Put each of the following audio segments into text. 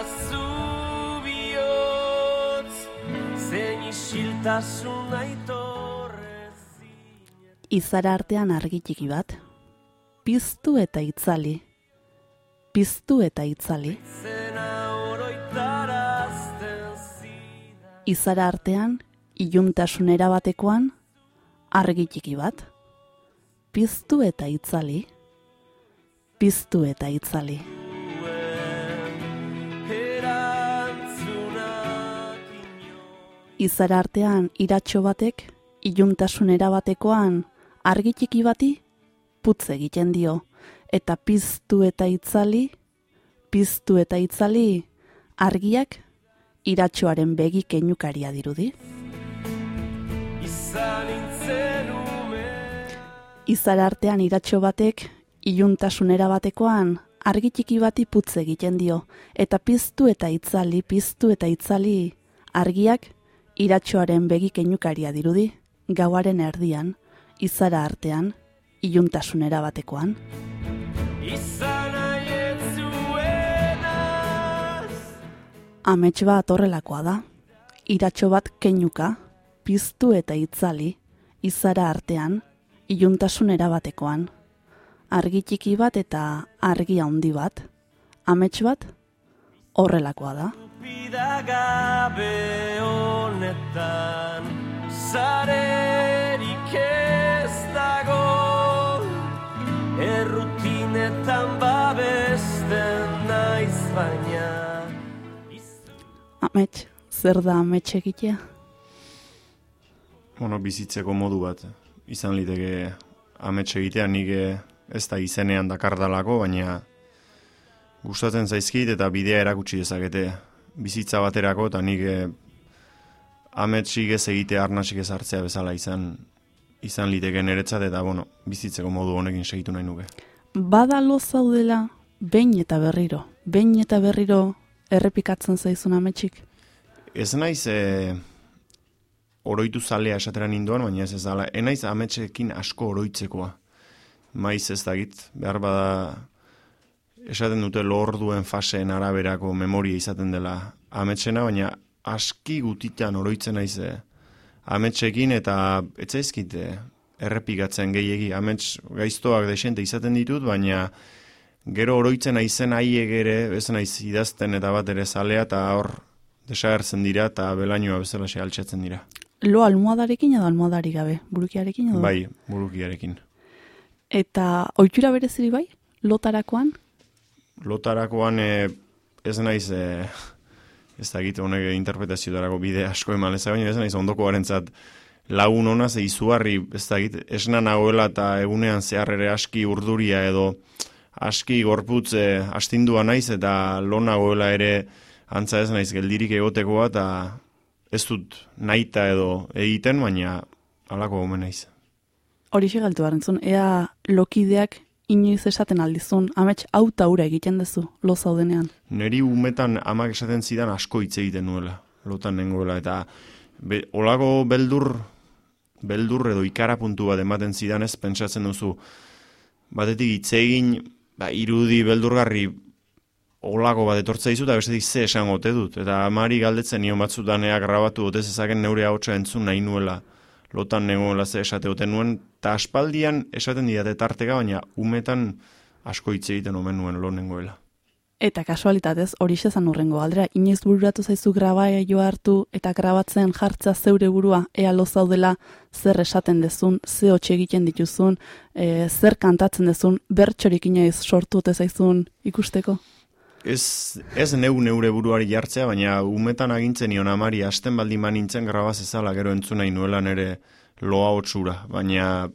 Esaidazu bihotz Zein isiltasun aitorrezi Izara artean argi txiki bat. Piztu eta itzali. Piztu eta itzali. Izara artean, iluntasun erabatekoan, argi txiki bat. Piztu eta itzali. Piztu eta itzali. Izara artean iratxo batek, iluntasun erabatekoan, argi txiki bati, putz egiten dio. Eta piztu eta itzali, piztu eta itzali, argiak iratxoaren begi keinukaria dirudi. Izara artean iratxo batek, iluntasunera batekoan, argi txiki bati putz egiten dio, eta piztu eta itzali, piztu eta itzali, argiak iratxoaren begi keinukaria dirudi, gauaren erdian, izara artean, iluntasunera batekoan. Izan aietzuenaz Amets bat horrelakoa da, iratxo bat keinuka, piztu eta itzali, izara artean, iluntasunera batekoan. Argi txiki bat eta argi handi bat, amets bat horrelakoa da. Pidagabe honetan Zarerik ez dago. Errutinetan babesten naiz baina. Amets, zer da amets egitea? bueno, bizitzeko modu bat. Izan liteke amets egitea nik ez da izenean dakardalako, baina gustatzen zaizkit eta bidea erakutsi dezakete bizitza baterako eta nik eh, ametsik ez egitea arnasik ez hartzea bezala izan izan liteke niretzat eta bueno, bizitzeko modu honekin segitu nahi nuke. Bada lo zaudela, behin eta berriro, behin eta berriro errepikatzen zaizun ametsik. Ez naiz e, oroitu zalea esatera ninduan, baina ez ez dala. Enaiz ametsekin asko oroitzekoa. Maiz ez dakit, behar bada esaten dute lorduen faseen araberako memoria izaten dela ametsena, baina aski gutitan oroitzen naiz e, ametsekin eta etzaizkit e, errepikatzen gehiegi. Amets gaiztoak desente izaten ditut, baina gero oroitzen naizen haiek ere, ez naiz idazten eta bat ere zalea eta hor desagertzen dira eta belainoa bezala altxatzen dira. Lo almohadarekin edo almohadari gabe, burukiarekin edo? Bai, burukiarekin. Eta ohitura bereziri bai, lotarakoan? Lotarakoan e, ez naiz e, ez da egite honek interpretazioetarako bide asko eman ez baina ez naiz ondoko garentzat lagun ona ze izugarri ez da egite esna nagoela eta egunean zehar ere aski urduria edo aski gorputze astindua naiz eta lo nagoela ere antza ez naiz geldirik egotekoa eta ez dut naita edo egiten baina halako gomen naiz. Horixe galtu barentzun, ea lokideak inoiz esaten aldizun, amets hau eta hura egiten duzu, lo zaudenean. Neri umetan amak esaten zidan asko hitz egiten nuela, lotan nengoela, eta be, olako beldur, beldur edo ikara puntu bat ematen zidan ez pentsatzen duzu, batetik hitz egin, ba, irudi beldurgarri olako bat etortza dizu, eta bestetik ze esan dut, eta amari galdetzen nion batzutan ea grabatu gote zezaken neure hautsa entzun nahi nuela, lotan nengoela ze esate oten nuen, eta aspaldian esaten didate tarteka, baina umetan asko hitz egiten omen nuen lo nengoela. Eta kasualitatez, hori zan urrengo aldera, inoiz bururatu zaizu grabaia jo hartu eta grabatzen jartza zeure burua, ea lo zaudela zer esaten dezun, ze hotxe egiten dituzun, e, zer kantatzen dezun, bertxorik inoiz sortu zaizun ikusteko? Ez, ez neu neure buruari jartzea, baina umetan agintzen nion amari hasten baldin nintzen grabaz ezala gero entzun nahi nuela nere loa otsura, baina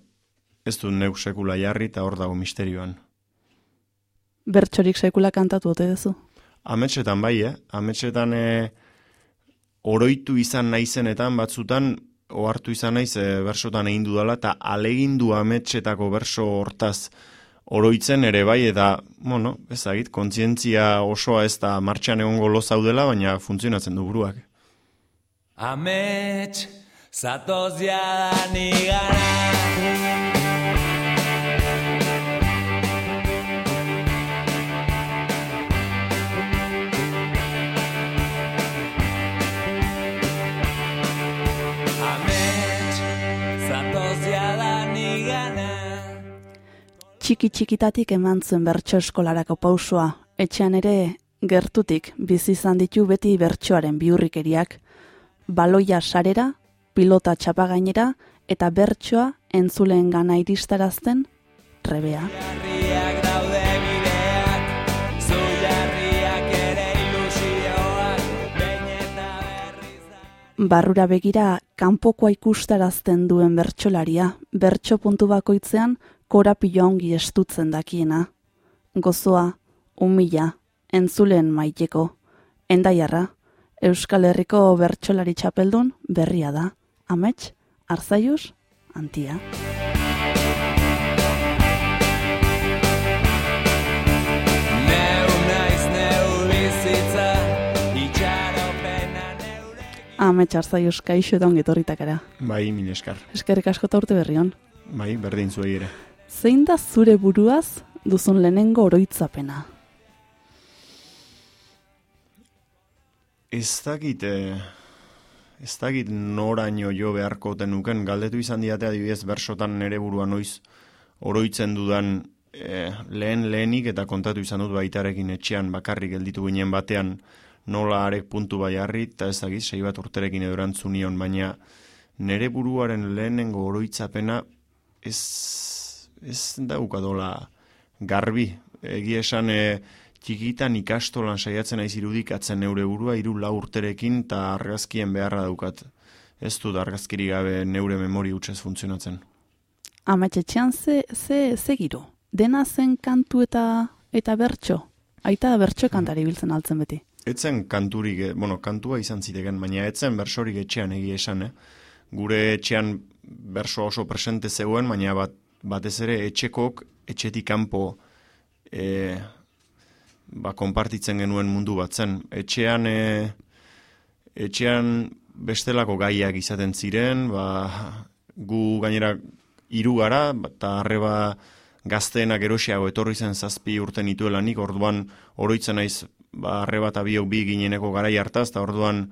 ez du neu sekula jarri eta hor dago misterioan. Bertxorik sekula kantatu ote duzu? Ametsetan bai, eh? Ametsetan eh, oroitu izan naizenetan batzutan, ohartu izan naiz e, bersotan egin dudala, eta alegindu ametsetako berso hortaz oroitzen ere bai, eta, bueno, ezagit, kontzientzia osoa ez da martxan egongo lo zaudela, baina funtzionatzen du buruak. Amets, zatoz jadan igara txiki txikitatik eman zuen bertso eskolarako pausua, etxean ere gertutik bizi izan ditu beti bertsoaren biurrikeriak, baloia sarera, pilota txapagainera eta bertsoa entzuleen gana iristarazten trebea. Da- Barrura begira kanpokoa ikustarazten duen bertsolaria, bertso puntu bakoitzean korapilo ongi estutzen dakiena. Gozoa, umila, entzulen maiteko, endaiarra, Euskal Herriko bertsolari txapeldun berria da. Amets, Arzaius, Antia. Neu naiz neu bizitza, itxaropena neure Amets, Arzaius, kaixo eta ongetorritakara. Bai, mil eskar. Eskerrik asko eta urte berri hon. Bai, berdin zuei ere. Zein da zure buruaz duzun lehenengo oroitzapena? Ez dakit, eh, ez dakit noraino jo beharko tenuken, galdetu izan diate adibidez bersotan nere burua noiz oroitzen dudan eh, lehen lehenik eta kontatu izan dut baitarekin etxean bakarrik gelditu ginen batean nola arek puntu bai harri, eta ez dakit, sei bat urterekin edo erantzunion, baina nere buruaren lehenengo oroitzapena ez, ez daukadola garbi. Egia esan e, txikitan ikastolan saiatzen naiz irudikatzen neure burua hiru lau urterekin eta argazkien beharra daukat. Ez dut argazkiri gabe neure memori hutsez funtzionatzen. Amets, etxean ze, ze, ze giro? Dena zen kantu eta eta bertso? Aita bertso kantari biltzen altzen beti. Etzen kanturik, eh, bueno, kantua izan ziteken, baina etzen bersorik etxean egia esan, eh? Gure etxean berso oso presente zegoen, baina bat, batez ere etxekok etxetik kanpo e, ba, konpartitzen genuen mundu bat zen. Etxean, e, etxean bestelako gaiak izaten ziren, ba, gu gainera hiru gara, eta arreba gazteenak erosiago etorri zen zazpi urten ituelanik, orduan oroitzen naiz ba, arreba eta biok bi gineneko garai hartaz, eta orduan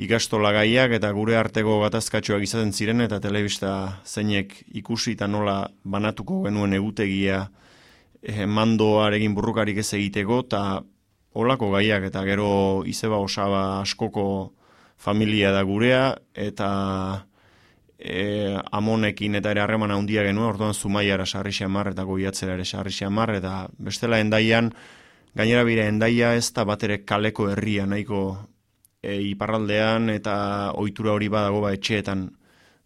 ikastola gaiak eta gure arteko gatazkatxoak izaten ziren eta telebista zeinek ikusi eta nola banatuko genuen egutegia eh, mandoarekin burrukarik ez egiteko eta olako gaiak eta gero izeba osaba askoko familia da gurea eta e, amonekin eta ere harreman handia genuen, orduan zumaiara sarri xamar eta goiatzera ere sarri xamar eta bestela endaian gainera bire endaia ez da bat ere kaleko herria nahiko e, iparraldean eta ohitura hori badago ba etxeetan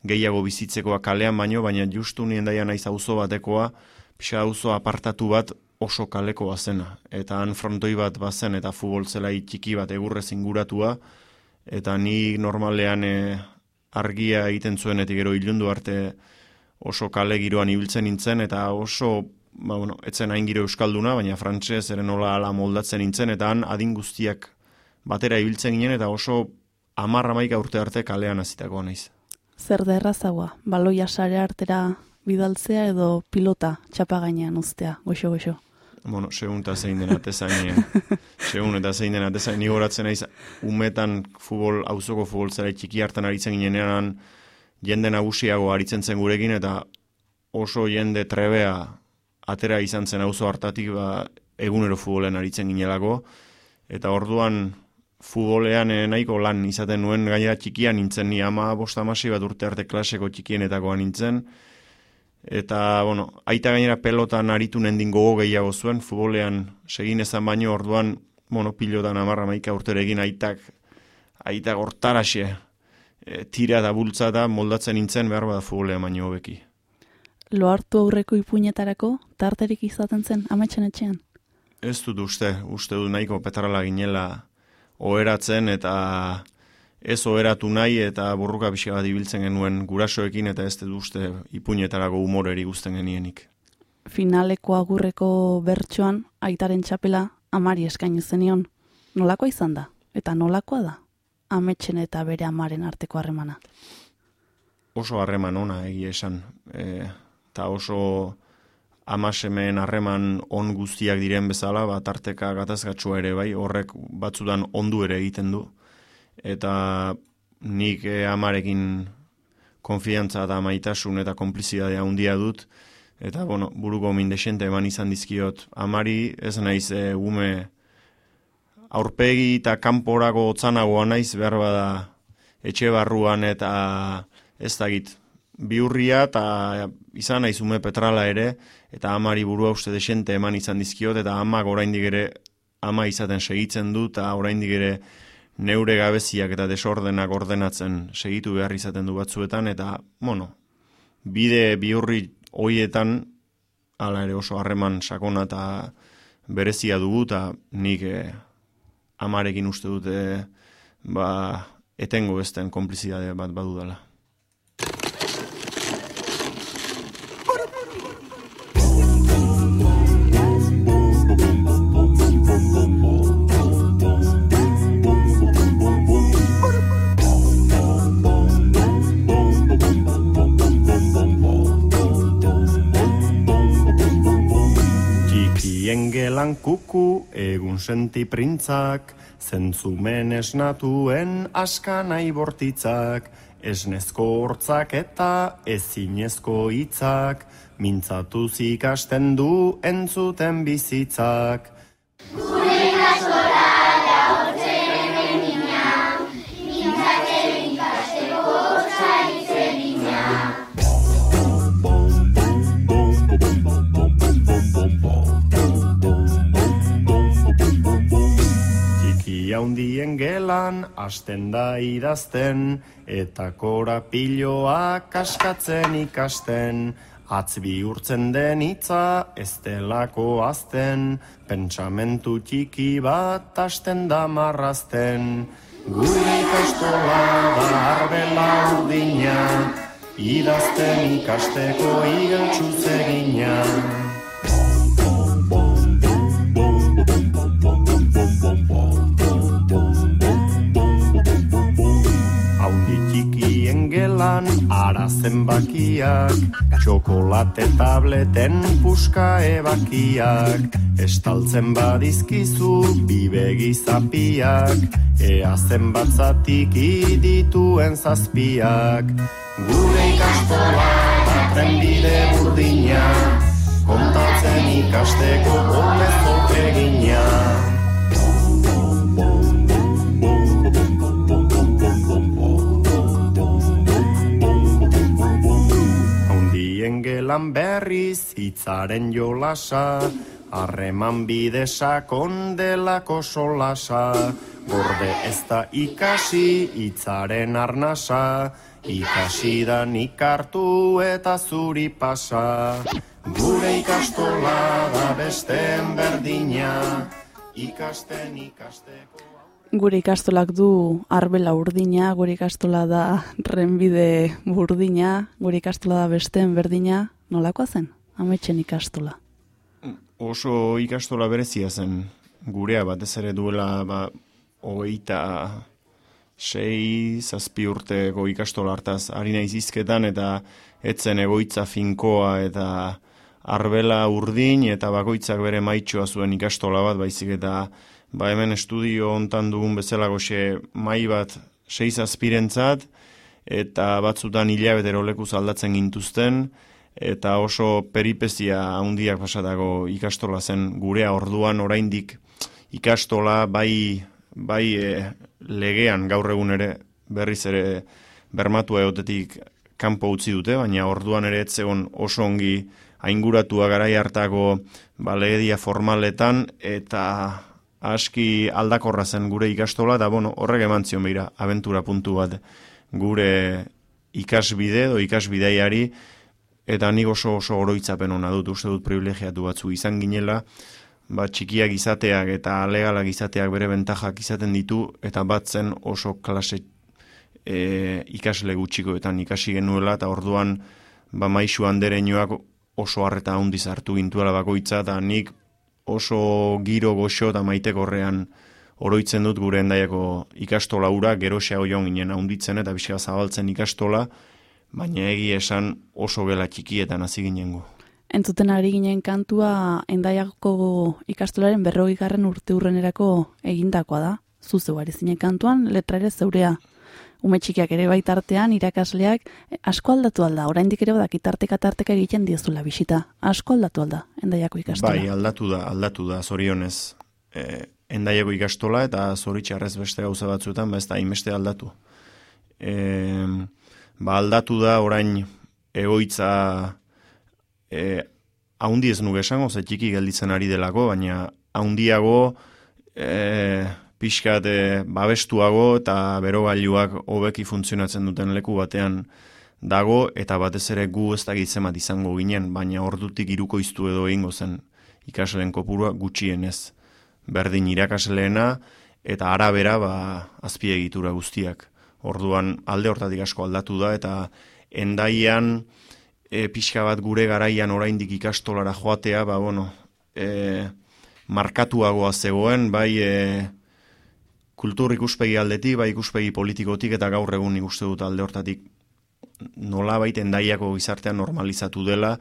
gehiago bizitzekoa kalean baino, baina justu nien daia naiz auzo batekoa, pixa auzo apartatu bat oso kalekoa zena. Eta han frontoi bat bazen eta futbol zelai txiki bat egurrez inguratua, eta ni normalean e, argia egiten zuenetik gero ilundu arte oso kale giroan ibiltzen nintzen, eta oso, ba, bueno, etzen hain giro euskalduna, baina frantses eren nola ala moldatzen nintzen, eta han adin guztiak batera ibiltzen ginen, eta oso amarra maika urte arte kalean azitakoa naiz. Zer da errazagoa, baloia sare artera bidaltzea edo pilota txapa gainean uztea, goxo goxo. Bueno, segun eta zein den atezain, segun eta zein den atezain, ni goratzen naiz, umetan futbol, auzoko futbol zera txiki hartan aritzen ginenean, jende nagusiago aritzen zen gurekin, eta oso jende trebea atera izan zen auzo hartatik, ba, egunero futbolen aritzen ginelako, eta orduan futbolean eh, nahiko lan izaten nuen gainera txikian nintzen, ni ama bost amasi bat urte arte klaseko txikienetakoa nintzen, Eta, bueno, aita gainera pelotan aritu nendin gogo gehiago zuen, futbolean segin ezan baino, orduan, bueno, pilotan amarra maika urteregin aitak, aitak hortaraxe, e, tira da bultza da, moldatzen nintzen behar bada futbolean baino hobeki. Lo hartu aurreko ipuinetarako, tarterik izaten zen ametxen etxean. Ez dut uste, uste du nahiko petrala ginela oheratzen eta ez oheratu nahi eta burruka pixka bat ibiltzen genuen gurasoekin eta ez dut uste ipuinetarako humoreri guzten genienik. Finaleko agurreko bertsoan, aitaren txapela amari eskaini zenion. Nolakoa izan da? Eta nolakoa da? Ametxen eta bere amaren arteko harremana. Oso harreman ona egia esan. E, eta oso amasemen harreman on guztiak diren bezala, bat arteka gatazgatxua ere bai, horrek batzudan ondu ere egiten du. Eta nik e, amarekin konfiantza eta maitasun eta konplizidadea handia dut, Eta, bueno, buruko min desente eman izan dizkiot. Amari, ez naiz e, ume aurpegi eta kanporako otzanagoa naiz behar bada etxe barruan eta ez dakit biurria eta izan naiz ume petrala ere eta amari burua uste desente eman izan dizkiot eta amak oraindik ere ama izaten segitzen du eta oraindik ere neure gabeziak eta desordenak ordenatzen segitu behar izaten du batzuetan eta, bueno, bide biurri hoietan hala ere oso harreman sakona eta berezia dugu eta nik eh, amarekin uste dute ba, etengo esten konplizidade bat badudala. Kuku egun senti printzak, zentzumen esnatuen askanai bortitzak, esnezko hortzak eta ezinezko hitzak, mintzatu zikasten du entzuten bizitzak. handien hasten da idazten eta korapiloa kaskatzen ikasten. Atz bihurtzen den hitza ez delako azten pentsamentu txiki bat hasten da marrazten. Gure ikastola da arbela urdina idazten ikasteko igeltsuz egina ara zenbakiak Txokolate tableten puska ebakiak. Estaltzen badizkizu bibegi zapiak Ea zenbatzatik idituen zazpiak. Gure ikastola da trenbide burdina Kontatzen ikasteko gomezok egina gelan berriz hitzaren jolasa, harreman bidesa kondelako solasa, gorde ez da ikasi hitzaren arnasa, ikasi da ikartu eta zuri pasa. Gure ikastola da besten berdina, ikasten ikasteko... Gure ikastolak du arbela urdina, gure ikastola da renbide burdina, gure ikastola da besteen berdina, nolakoa zen? Ametxen ikastola. Oso ikastola berezia zen gurea batez ere duela ba, hogeita sei zazpi urteko ikastola hartaz harina izizketan eta etzen egoitza finkoa eta arbela urdin eta bakoitzak bere maitxoa zuen ikastola bat baizik eta ba hemen estudio hontan dugun bezala goxe mai bat seiz azpirentzat, eta batzutan hilabetero lekuz aldatzen gintuzten, eta oso peripezia handiak pasatako ikastola zen gurea. Orduan oraindik ikastola bai, bai e, legean gaur egun ere berriz ere bermatu egotetik kanpo utzi dute, baina orduan ere etzegon oso ongi ainguratua garai hartako ba, formaletan, eta aski aldakorra zen gure ikastola, da bueno, horrek eman zion behira, aventura puntu bat. Gure ikasbide edo ikasbideiari, eta nik oso oso oroitzapen hona dut, uste dut privilegiatu batzu izan ginela, ba, txikiak izateak eta legalak izateak bere bentajak izaten ditu, eta batzen oso klase e, ikasle gutxikoetan ikasi genuela, eta orduan ba, maixu andereinoak oso harreta handiz hartu gintuela bakoitza, eta nik oso giro goxo eta maitekorrean oroitzen dut gure endaiako ikastola ura, gero xeago joan ginen haunditzen eta bizka zabaltzen ikastola, baina egi esan oso gela txikietan hasi ginengo. Entzuten ari ginen kantua endaiako ikastolaren berrogi garren urte urrenerako egindakoa da. Zuzeu ari zinen kantuan, letra ere zeurea. ume txikiak ere baitartean, irakasleak, eh, asko aldatu alda, oraindik ere badak tarteka tarteka egiten diezula bisita. Asko aldatu alda, endaiako ikastola. Bai, aldatu da, aldatu da, zorionez. E, endaiako ikastola eta zoritxarrez beste gauza batzuetan, ba ez da, inbeste aldatu. E, ba, aldatu da orain egoitza e, haundi ez nuke esango, ze txiki gelditzen ari delako, baina haundiago e, pixkat e, babestuago eta berogailuak hobeki funtzionatzen duten leku batean dago, eta batez ere gu ez da gitzemat izango ginen, baina ordutik iruko iztu edo egingo zen ikasleen kopurua gutxienez. Berdin irakasleena eta arabera ba, azpiegitura guztiak. Orduan alde hortatik asko aldatu da, eta endaian e, pixka bat gure garaian oraindik ikastolara joatea, ba, bueno, e, markatuagoa zegoen, bai e, kultur ikuspegi aldetik, bai ikuspegi politikotik, eta gaur egun ikuste dut alde hortatik nola baita endaiako gizartean normalizatu dela,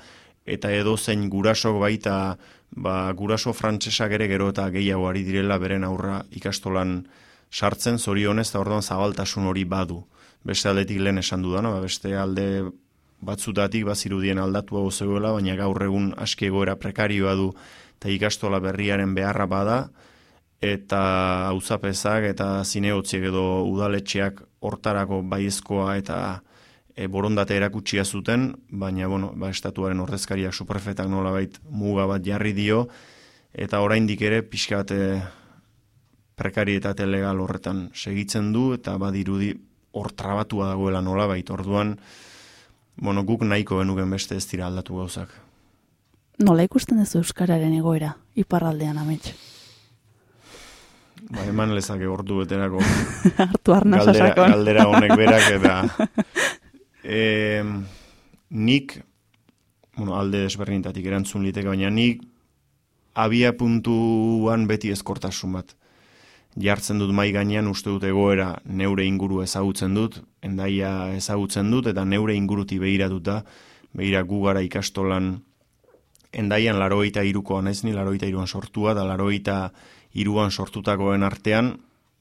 eta edo zein gurasok baita, ba, guraso frantsesak ere gero eta gehiago ari direla beren aurra ikastolan sartzen, zorionez, eta orduan zabaltasun hori badu. Beste aldetik lehen esan dudana, ba, beste alde batzutatik bazirudien aldatu hau zegoela, baina gaur egun aski egoera prekarioa du eta ikastola berriaren beharra bada, eta auzapezak eta zineotziek edo udaletxeak hortarako baiezkoa eta e, borondate erakutsia zuten, baina bueno, ba, estatuaren ordezkariak superfetak nolabait muga bat jarri dio, eta oraindik ere pixka bat prekarietate legal horretan segitzen du, eta badirudi hor trabatua dagoela nolabait, orduan, bueno, guk nahiko benuken beste ez dira aldatu gauzak. Nola ikusten duzu Euskararen egoera, iparraldean amets? Ba, eman lezake ordu beterako Hartu arna galdera, galdera honek berak eta e, nik bueno, alde desberdintatik erantzun liteke, baina nik abia puntuan beti ezkortasun bat jartzen dut mai gainean uste dut egoera neure inguru ezagutzen dut, endaia ezagutzen dut, eta neure inguruti behiratuta, behira gu gara ikastolan endaian laroita irukoa naiz ni laroita iruan sortua, da laroita iruan sortutakoen artean,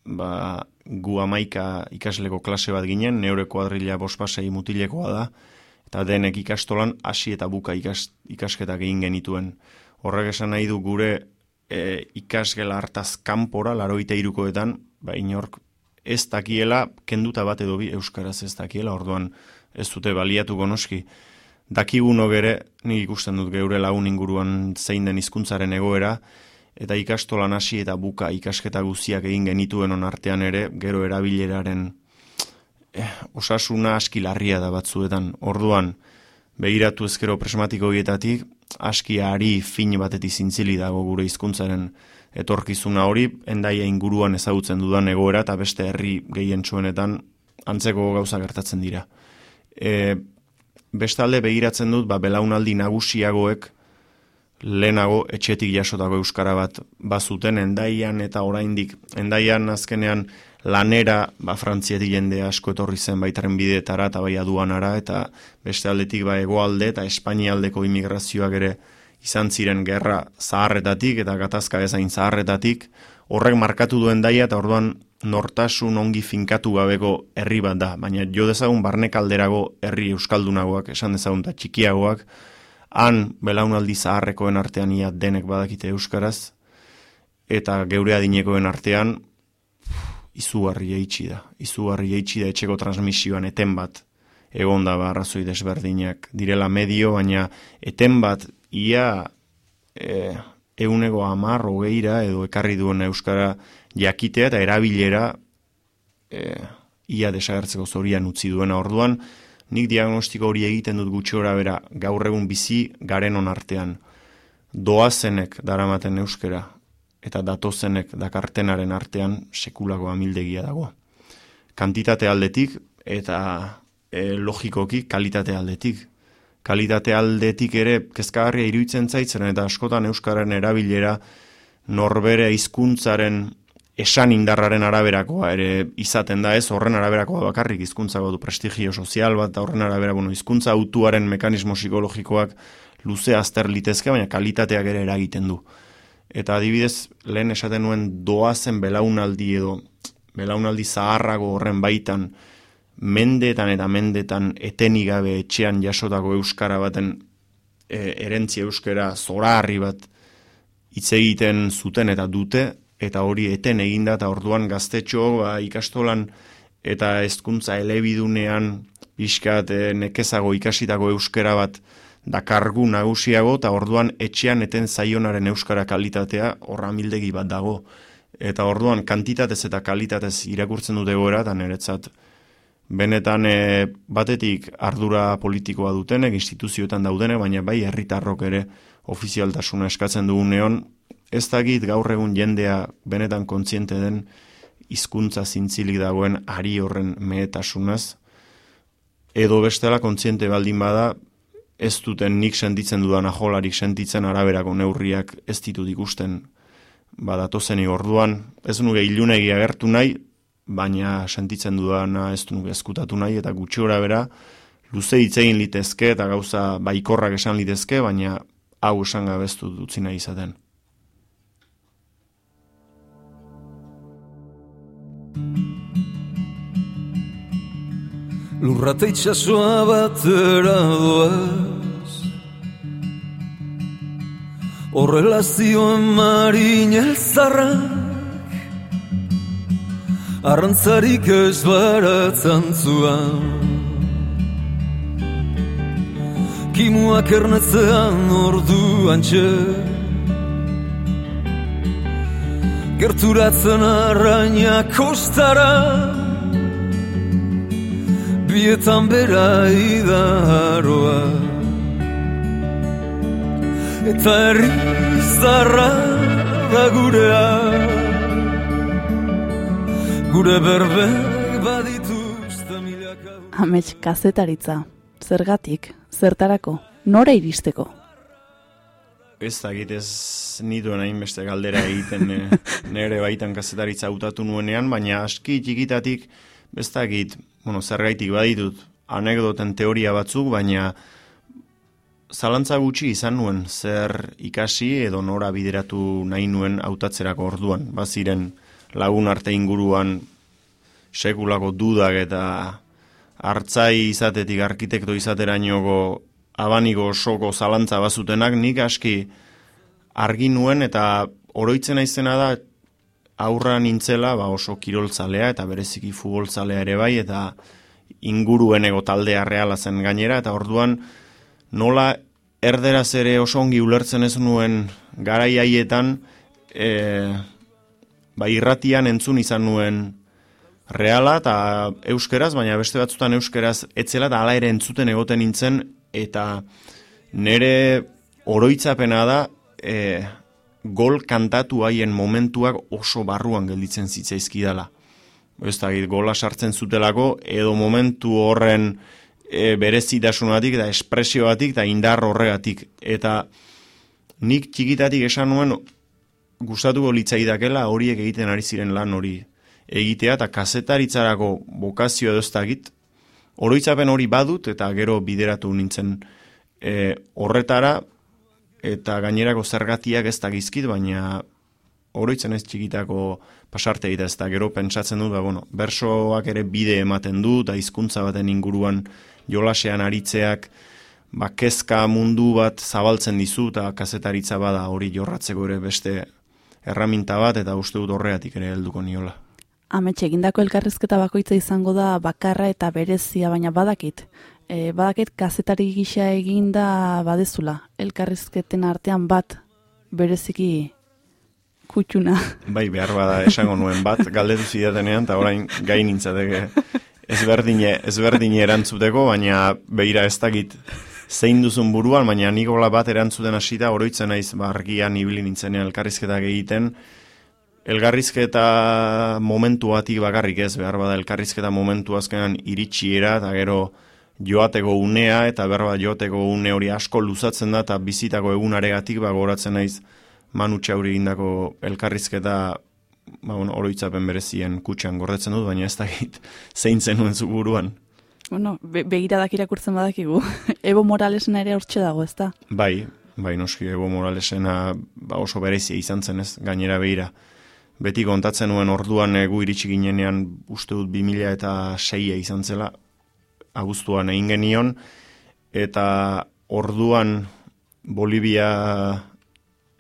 ba, gu amaika ikasleko klase bat ginen, neure kuadrilla bospasei mutilekoa da, eta denek ikastolan hasi eta buka ikas, ikasketak egin genituen. Horrek esan nahi du gure e, ikasgela hartaz kanpora, laroita irukoetan, ba, inork ez dakiela, kenduta bat edo bi euskaraz ez dakiela, orduan ez dute baliatuko noski. Dakigunok ere, nik ikusten dut geure lagun inguruan zein den hizkuntzaren egoera, eta ikastolan hasi eta buka ikasketa guziak egin genituen on artean ere, gero erabileraren eh, osasuna aski larria da batzuetan. Orduan, begiratu ezkero presmatiko hietatik, aski ari fin batetik zintzili dago gure hizkuntzaren etorkizuna hori, endaia inguruan ezagutzen dudan egoera eta beste herri gehien txuenetan antzeko gauza gertatzen dira. E, bestalde begiratzen dut, ba, belaunaldi nagusiagoek lehenago etxetik jasotako euskara bat bazuten endaian eta oraindik endaian azkenean lanera ba Frantziatik jende asko etorri zen baitaren bideetara eta bai aduanara eta beste aldetik ba hegoalde eta Espainialdeko immigrazioak ere izan ziren gerra zaharretatik eta gatazka bezain zaharretatik. Horrek markatu duen daia eta orduan nortasun ongi finkatu gabeko herri bat da, baina jo dezagun barnekalderago herri euskaldunagoak, esan dezagun eta txikiagoak, han belaunaldi zaharrekoen artean ia denek badakite euskaraz, eta geure adinekoen artean izugarri eitsi da. Izugarri eitsi da etxeko transmisioan eten bat egon da barrazoi desberdinak direla medio, baina eten bat ia e, euneko amar hogeira edo ekarri duen euskara jakitea eta erabilera e, ia desagertzeko zorian utzi duena orduan, nik diagnostiko hori egiten dut gutxora bera gaur egun bizi garen on artean. Doazenek daramaten euskera eta datozenek dakartenaren artean sekulako amildegia dago. Kantitate aldetik eta e, logikoki kalitate aldetik. Kalitate aldetik ere kezkagarria iruditzen zaitzen eta askotan euskaren erabilera norbere hizkuntzaren esan indarraren araberakoa ere izaten da ez, horren araberakoa bakarrik hizkuntza du prestigio sozial bat, horren arabera, bueno, hizkuntza autuaren mekanismo psikologikoak luze azter litezke, baina kalitateak ere eragiten du. Eta adibidez, lehen esaten nuen doazen belaunaldi edo, belaunaldi zaharrago horren baitan, mendetan eta mendetan etenik gabe etxean jasotako euskara baten e, erentzia euskara zoraharri bat hitz egiten zuten eta dute, eta hori eten eginda eta orduan gaztetxo ba, ikastolan eta hezkuntza elebidunean pixkat e, nekezago ikasitako euskara bat dakargu nagusiago eta orduan etxean eten zaionaren euskara kalitatea horra mildegi bat dago. Eta orduan kantitatez eta kalitatez irakurtzen dute goera eta niretzat benetan e, batetik ardura politikoa dutenek, instituzioetan daudenek, baina bai herritarrok ere ofizialtasuna eskatzen duguneon, ez dakit gaur egun jendea benetan kontziente den hizkuntza zintzilik dagoen ari horren mehetasunaz, edo bestela kontziente baldin bada, ez duten nik sentitzen dudan ajolarik sentitzen araberako neurriak ez ditut ikusten badatozen orduan, ez nuke ilunegi agertu nahi, baina sentitzen dudana ez du nuke eskutatu nahi, eta gutxi bera, luze egin litezke eta gauza baikorrak esan litezke, baina hau esan gabestu dutzi nahi izaten. Lurrate itxasoa batera doaz Horrelazioen marin elzarrak Arrantzarik ez baratzen zuan. Kimuak ernetzean ordu antxe. Gerturatzen arraina kostara bietan bera idaroa. Eta herri zarra da gurea. Gure berbe badituzte milaka Amets kazetaritza, zergatik, zertarako, nora iristeko? Ez da ez nituen hainbeste galdera egiten eh, nere baitan kazetaritza hautatu nuenean, baina aski txikitatik da bueno, zergaitik baditut anekdoten teoria batzuk, baina zalantza gutxi izan nuen zer ikasi edo nora bideratu nahi nuen hautatzerako orduan. Baziren lagun arte inguruan sekulako dudak eta hartzai izatetik arkitekto izaterainoko abaniko osoko zalantza bazutenak nik aski argi nuen eta oroitzen aizena da aurra nintzela ba oso kiroltzalea eta bereziki futboltzalea ere bai eta inguruen ego taldea reala zen gainera eta orduan nola erderaz ere oso ongi ulertzen ez nuen garai haietan e, ba irratian entzun izan nuen reala eta euskeraz, baina beste batzutan euskeraz etzela eta ala ere entzuten egoten nintzen eta nere oroitzapena da e, gol kantatu haien momentuak oso barruan gelditzen zitzaizkidala. Ez da, gola sartzen zutelako, edo momentu horren e, berezitasunatik eta espresioatik eta indar horregatik. Eta nik txikitatik esan nuen gustatuko litzaidakela horiek egiten ari ziren lan hori egitea eta kazetaritzarako bokazio edo ez oroitzapen hori badut eta gero bideratu nintzen e, horretara, eta gainerako zergatiak ez da gizkit, baina oroitzen ez txikitako pasarte egita ez da gero pentsatzen dut, ba, bueno, bersoak ere bide ematen du, eta hizkuntza baten inguruan jolasean aritzeak, ba, kezka mundu bat zabaltzen dizu, eta kazetaritza bada hori jorratzeko ere beste erraminta bat, eta uste dut horreatik ere helduko niola. Ametxe, egindako elkarrezketa bakoitza izango da bakarra eta berezia, baina badakit e, badaket kazetari gisa eginda badezula, elkarrizketen artean bat bereziki kutxuna. Bai, behar bada esango nuen bat, galdetu zidatenean, eta orain gain nintzateke ezberdine, ezberdine erantzuteko, baina behira ez dakit zein duzun buruan, baina nikola bat erantzuten hasita oroitzen naiz bargian ibili nintzenean elkarrizketak egiten, Elgarrizketa momentu batik bakarrik ez, behar bada elkarrizketa momentu azkenan iritsiera, eta gero joateko unea eta berba joateko une hori asko luzatzen da eta bizitako egunaregatik ba goratzen naiz Manu Txauri egindako elkarrizketa ba bueno, oroitzapen berezien kutxan gordetzen dut baina ez dakit zein zenuen zu buruan. Bueno, be begiradak irakurtzen badakigu. Ebo Moralesena ere hortxe dago, ezta? Bai, bai noski Ebo Moralesena ba oso berezia izan zen ez gainera beira. beti kontatzen nuen orduan egu iritsi ginenean uste dut 2000 eta seia izan zela, abuztuan egin genion, eta orduan Bolivia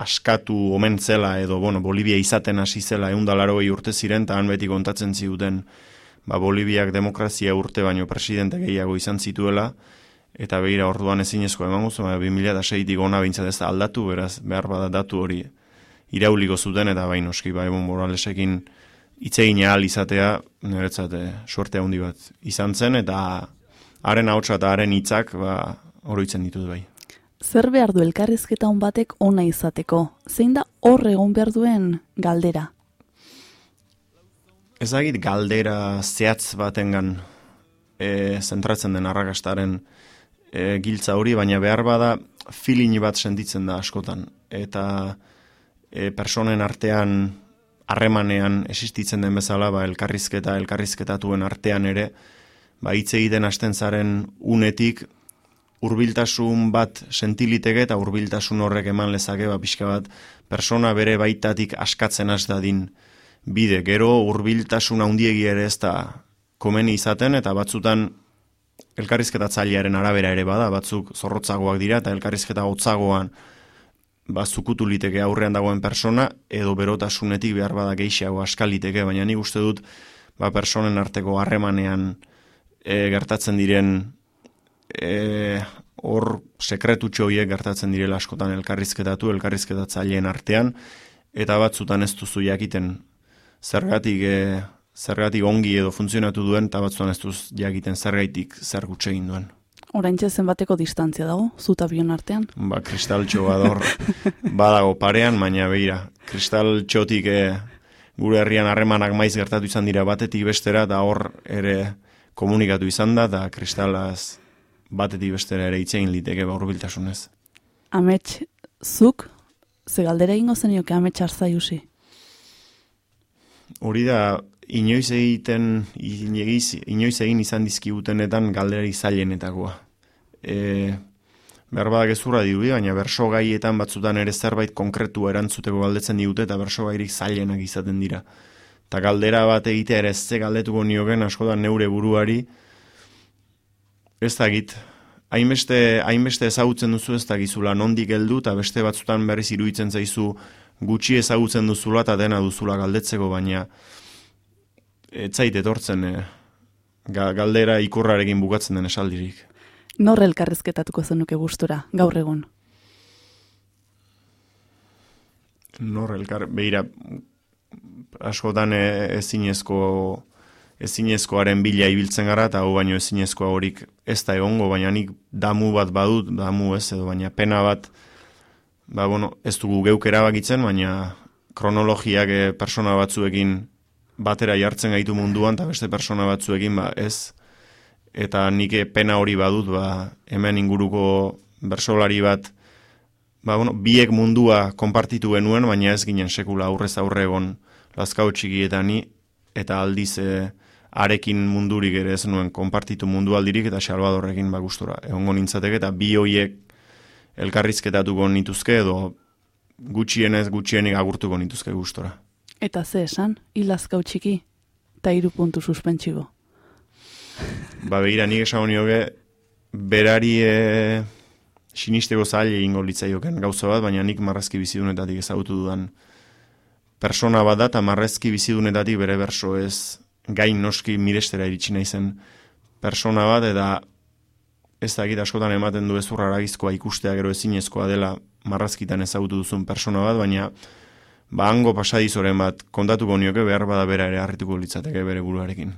askatu omen zela, edo bueno, Bolivia izaten hasi zela eundalaroi urte ziren, eta han beti kontatzen ziuten ba, Boliviak demokrazia urte baino presidente gehiago izan zituela, eta behira orduan ezinezko eman guzu, 2006-tik ona bintzat ez aldatu, beraz, behar bada datu hori irauliko zuten, eta bain oski, ba, Evo Moralesekin itzegin ahal izatea, niretzat, eh, suerte handi bat izan zen, eta haren hautsa eta haren hitzak ba, oroitzen ditut bai. Zer behar du elkarrizketa hon batek ona izateko? Zein da hor egon behar duen galdera? Ezagit galdera zehatz batengan e, zentratzen den arrakastaren e, giltza hori, baina behar bada filini bat sentitzen da askotan. Eta e, personen artean, harremanean existitzen den bezala, ba, elkarrizketa, elkarrizketatuen artean ere, ba, hitz egiten hasten zaren unetik, hurbiltasun bat sentiliteke eta hurbiltasun horrek eman lezake ba pixka bat persona bere baitatik askatzen has dadin bide. Gero hurbiltasun handiegi ere ez da komeni izaten eta batzutan elkarrizketatzailearen arabera ere bada, batzuk zorrotzagoak dira eta elkarrizketa hotzagoan ba, zukutu liteke aurrean dagoen persona, edo berotasunetik behar bada geixiago askaliteke, baina nik uste dut ba, personen arteko harremanean e, gertatzen diren e, hor sekretu txoiek gertatzen direla askotan elkarrizketatu, elkarrizketatzaileen artean, eta batzutan ez duzu jakiten zergatik e, zergatik ongi edo funtzionatu duen, eta batzuan ez duz jakiten zergaitik zer gutxe egin duen. Orain zenbateko distantzia dago, zuta bion artean? Ba, kristaltxo bador badago parean, baina behira, kristaltxotik e, gure herrian harremanak maiz gertatu izan dira batetik bestera, da hor ere komunikatu izan da, da kristalaz batetik bestera ere itzein liteke ba urbiltasunez. Amets, zuk, ze galdera ingo zenioke amets arzaiusi? Hori da, inoiz egiten, inoiz, inoiz egin izan dizkigutenetan galderi zailenetakoa. E, behar badak ezurra dirudi, baina berso gaietan batzutan ere zerbait konkretu erantzuteko galdetzen digute eta berso gairik zailenak izaten dira. Ta galdera bat egitea ere ze galdetuko nioken asko da neure buruari, ez da git, hainbeste, hainbeste ezagutzen duzu ez da gizula nondik heldu eta beste batzutan berriz iruditzen zaizu gutxi ezagutzen duzula eta dena duzula galdetzeko, baina etzait etortzen e, galdera ikurrarekin bukatzen den esaldirik. Nor elkarrezketatuko zenuke gustura gaur egun? Nor elkar, behira, askotan e, ezinezko ezinezkoaren bila ibiltzen gara, eta hau baino ezinezkoa horik ez da egongo, baina nik damu bat badut, damu ez edo, baina pena bat, ba, bueno, ez dugu geukera bakitzen, baina kronologiak e, persona batzuekin batera jartzen gaitu munduan, eta beste persona batzuekin, ba, ez, eta nik pena hori badut, ba, hemen inguruko bersolari bat, ba, bueno, biek mundua konpartitu genuen, baina ez ginen sekula aurrez aurre egon lazkau txiki eta aldiz e, arekin mundurik ere ez nuen konpartitu mundu aldirik, eta Salvadorrekin ba gustura egongo nintzateke, eta bi hoiek elkarrizketatuko nituzke, edo gutxienez gutxienik agurtuko nituzke gustora. Eta ze esan, hilazkau txiki, eta iru puntu suspentsibo. Ba, behira, nik esan honioge, berari e, sinisteko zaila egingo litzaioken gauza bat, baina nik marrazki bizidunetatik ezagutu dudan persona bat da, eta marrazki bizidunetatik bere berso ez gain noski mirestera iritsi zen persona bat, eta ez da askotan ematen du ezurra aragizkoa ikustea gero ezinezkoa dela marrazkitan ezagutu duzun persona bat, baina ba hango pasadizoren bat kontatuko nioke behar bada bera ere harrituko litzateke bere buruarekin.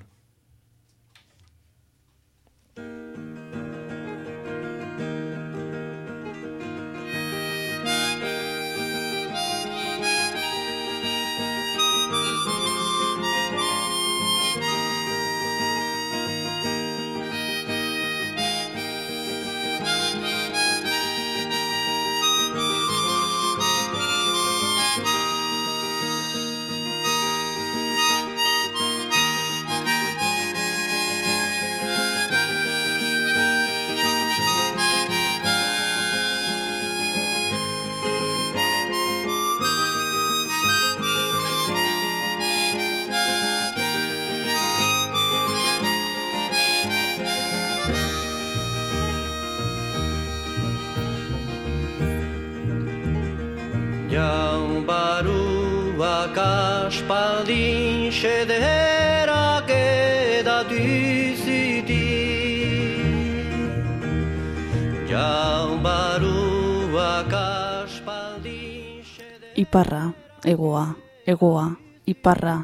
Iparra, egoa, egoa, iparra.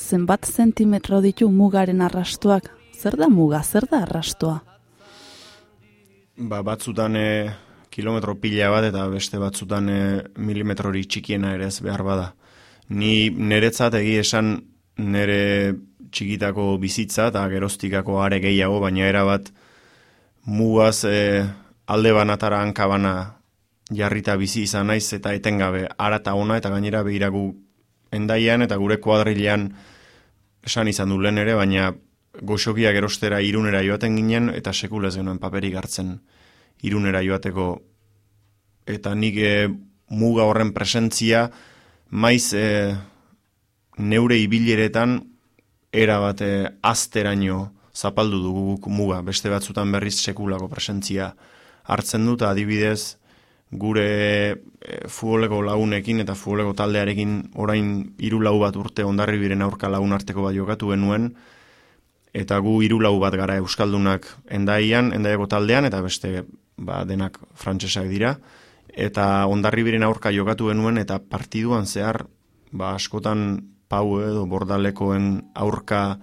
Zenbat zentimetro ditu mugaren arrastuak? Zer da muga, zer da arrastua? Ba, batzutan e, kilometro pila bat eta beste batzutan e, milimetrori txikiena ere ez behar bada. Ni niretzat egi esan nire txikitako bizitza eta geroztikako are gehiago, baina erabat mugaz e, alde banatara hankabana jarrita bizi izan naiz eta etengabe. Arata ona eta gainera behiragu endaian eta gure kuadrilean esan izan du lehen ere, baina goxokiak erostera irunera joaten ginen eta sekulez genuen paperik hartzen irunera joateko. Eta nik e, muga horren presentzia maiz e, neure ibileretan era bat e, azteraino zapaldu dugu guk muga, beste batzutan berriz sekulako presentzia hartzen dut, adibidez gure e, futboleko lagunekin eta futboleko taldearekin orain hiru lau bat urte ondarri biren aurka lagun arteko bat jokatu genuen, eta gu hiru lau bat gara euskaldunak endaian, endaiako taldean, eta beste ba, denak frantsesak dira, eta ondarri biren aurka jokatu genuen, eta partiduan zehar, ba, askotan pau edo bordalekoen aurka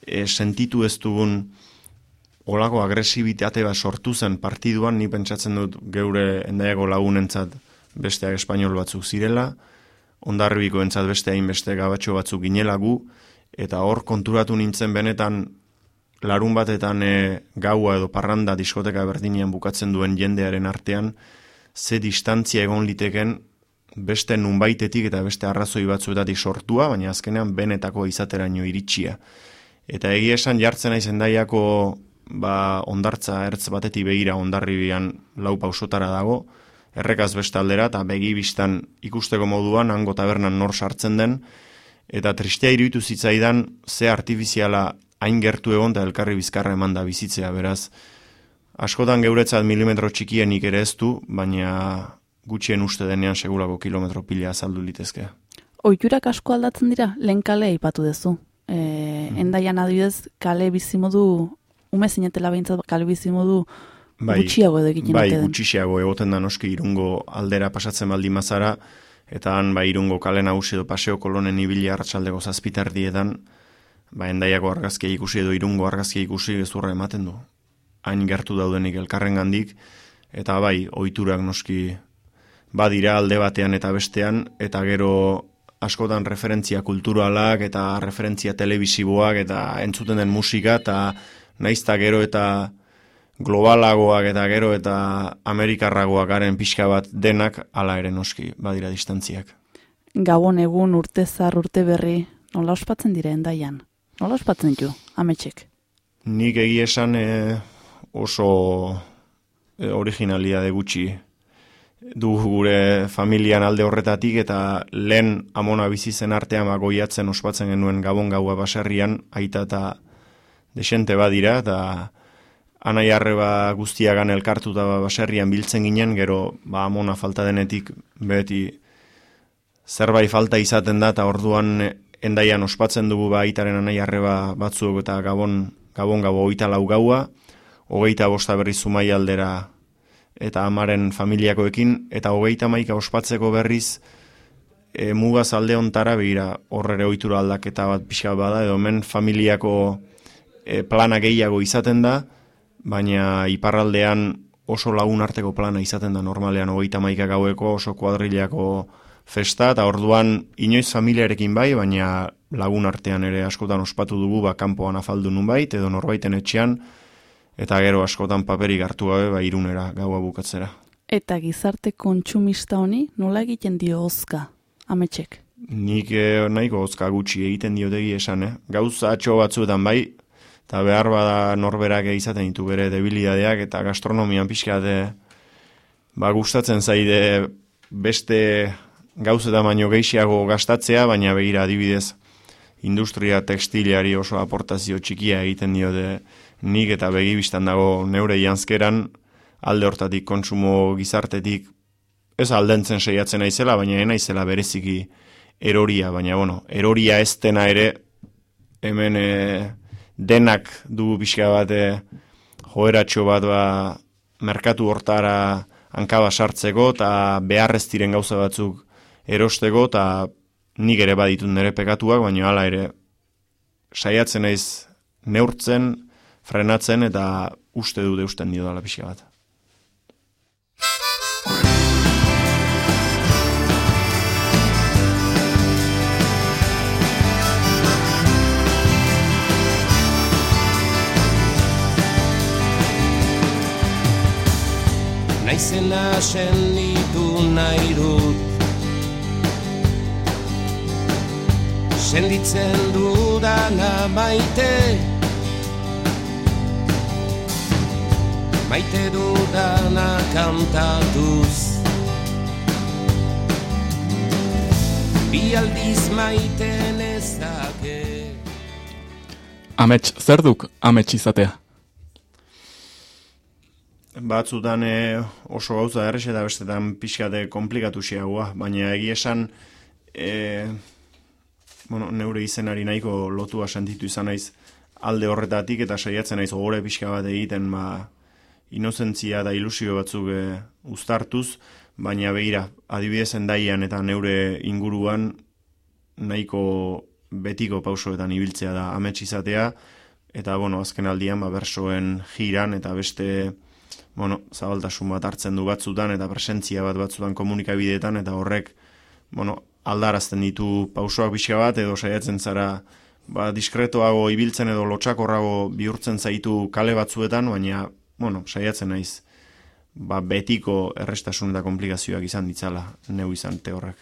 e, sentitu ez dugun olako agresibitate bat sortu zen partiduan, ni pentsatzen dut geure endaiako lagunentzat besteak espainol batzuk zirela, ondarribiko entzat beste hain beste gabatxo batzuk ginela gu, eta hor konturatu nintzen benetan larun batetan e, gaua edo parranda diskoteka berdinean bukatzen duen jendearen artean, ze distantzia egon liteken beste nunbaitetik eta beste arrazoi batzuetatik sortua, baina azkenean benetako izateraino iritsia. Eta egia esan jartzen naiz endaiako ba, ondartza ertz batetik begira ondarribian lau pausotara dago, errekaz beste aldera eta begi biztan ikusteko moduan hango tabernan nor sartzen den, eta tristea iruditu zitzaidan ze artifiziala hain gertu egon eta elkarri bizkarra eman da bizitzea, beraz, askotan geuretzat milimetro txikienik ere ez du, baina gutxien uste denean segurako kilometro pila azaldu litezke. Oiturak asko aldatzen dira, lehen kale aipatu duzu. E, mm. Endaian adibidez, kale bizimodu, ume zinetela behintzat kale bizimodu bai, gutxiago edo egiten bai, gutxiago egoten da noski irungo aldera pasatzen baldi mazara, eta han bai irungo kale nagusi edo paseo kolonen ibili hartxaldeko zazpitardietan, ba endaiako argazkia ikusi edo irungo argazkia ikusi gezurra ematen du. Hain gertu daudenik elkarren gandik, eta bai, ohiturak noski badira alde batean eta bestean, eta gero askotan referentzia kulturalak eta referentzia telebisiboak eta entzuten den musika, eta naizta gero eta globalagoak eta gero eta amerikarragoak garen pixka bat denak ala ere noski badira distantziak. Gabon egun urte zar urte berri, nola ospatzen dire endaian? Nola ospatzen ju, ametxek? Nik egi esan e, oso e, originalia de gutxi du gure familian alde horretatik eta lehen amona bizi zen artean bagoiatzen ospatzen genuen gabon gaua baserrian aita eta desente badira eta anai arreba guztiagan elkartu da baserrian biltzen ginen, gero ba, amona falta denetik beti zerbait falta izaten da, eta orduan endaian ospatzen dugu ba aitaren anai arreba batzuk eta gabon, gabon gabo oita lau gaua, hogeita bosta berri zumai aldera eta amaren familiakoekin, eta hogeita maika ospatzeko berriz e, mugaz alde ontara behira horrere oitura aldaketa bat pixka bada, edo men familiako e, plana gehiago izaten da, baina iparraldean oso lagun arteko plana izaten da normalean hogeita maika gaueko oso kuadrilako festa, eta orduan inoiz familiarekin bai, baina lagun artean ere askotan ospatu dugu, ba, kanpoan afaldu nun bait, edo norbaiten etxean, eta gero askotan paperik hartu gabe, ba, irunera gaua bukatzera. Eta gizarte kontsumista honi nola egiten dio ozka, ametxek? Nik eh, nahiko ozka gutxi egiten diotegi esan, eh? Gauza atxo batzuetan bai, eta behar bada norberak izaten ditu bere debilidadeak eta gastronomian pixkate ba gustatzen zaide beste gauzeta baino gehiago gastatzea, baina begira adibidez industria tekstiliari oso aportazio txikia egiten dio de nik eta begi biztan dago neure janzkeran alde hortatik kontsumo gizartetik ez aldentzen saiatzen naizela, baina naizela bereziki eroria, baina, bueno, eroria ez dena ere, hemen e, denak dugu pixka bat e, joeratxo bat ba, merkatu hortara hankaba sartzeko eta beharrez diren gauza batzuk erosteko eta nik ere baditut nire pekatuak, baina hala ere saiatzen naiz neurtzen, frenatzen eta uste du deusten dio dala pixka bat. Naizena senditu nahi dut. Senditzen dudana maite. Maite dudana kantatuz. Bi aldiz maite nezake Amets, zer duk amets izatea? Batzutan e, oso gauza errex eta bestetan pixkate komplikatu xiagoa, baina egia esan e, bueno, neure izenari nahiko lotua sentitu izan naiz alde horretatik eta saiatzen naiz gore pixka bat egiten ba, inozentzia da ilusio batzuk e, uztartuz, baina behira, adibidez endaian eta neure inguruan nahiko betiko pausoetan ibiltzea da amets izatea, eta bueno, azken aldian ba, bersoen jiran eta beste bueno, zabaltasun bat hartzen du batzutan eta presentzia bat batzutan komunikabideetan eta horrek bueno, aldarazten ditu pausoak pixka bat edo saiatzen zara ba, diskretoago ibiltzen edo lotxakorrago bihurtzen zaitu kale batzuetan, baina bueno, saiatzen naiz ba, betiko errestasun eta komplikazioak izan ditzala neu izan te horrek.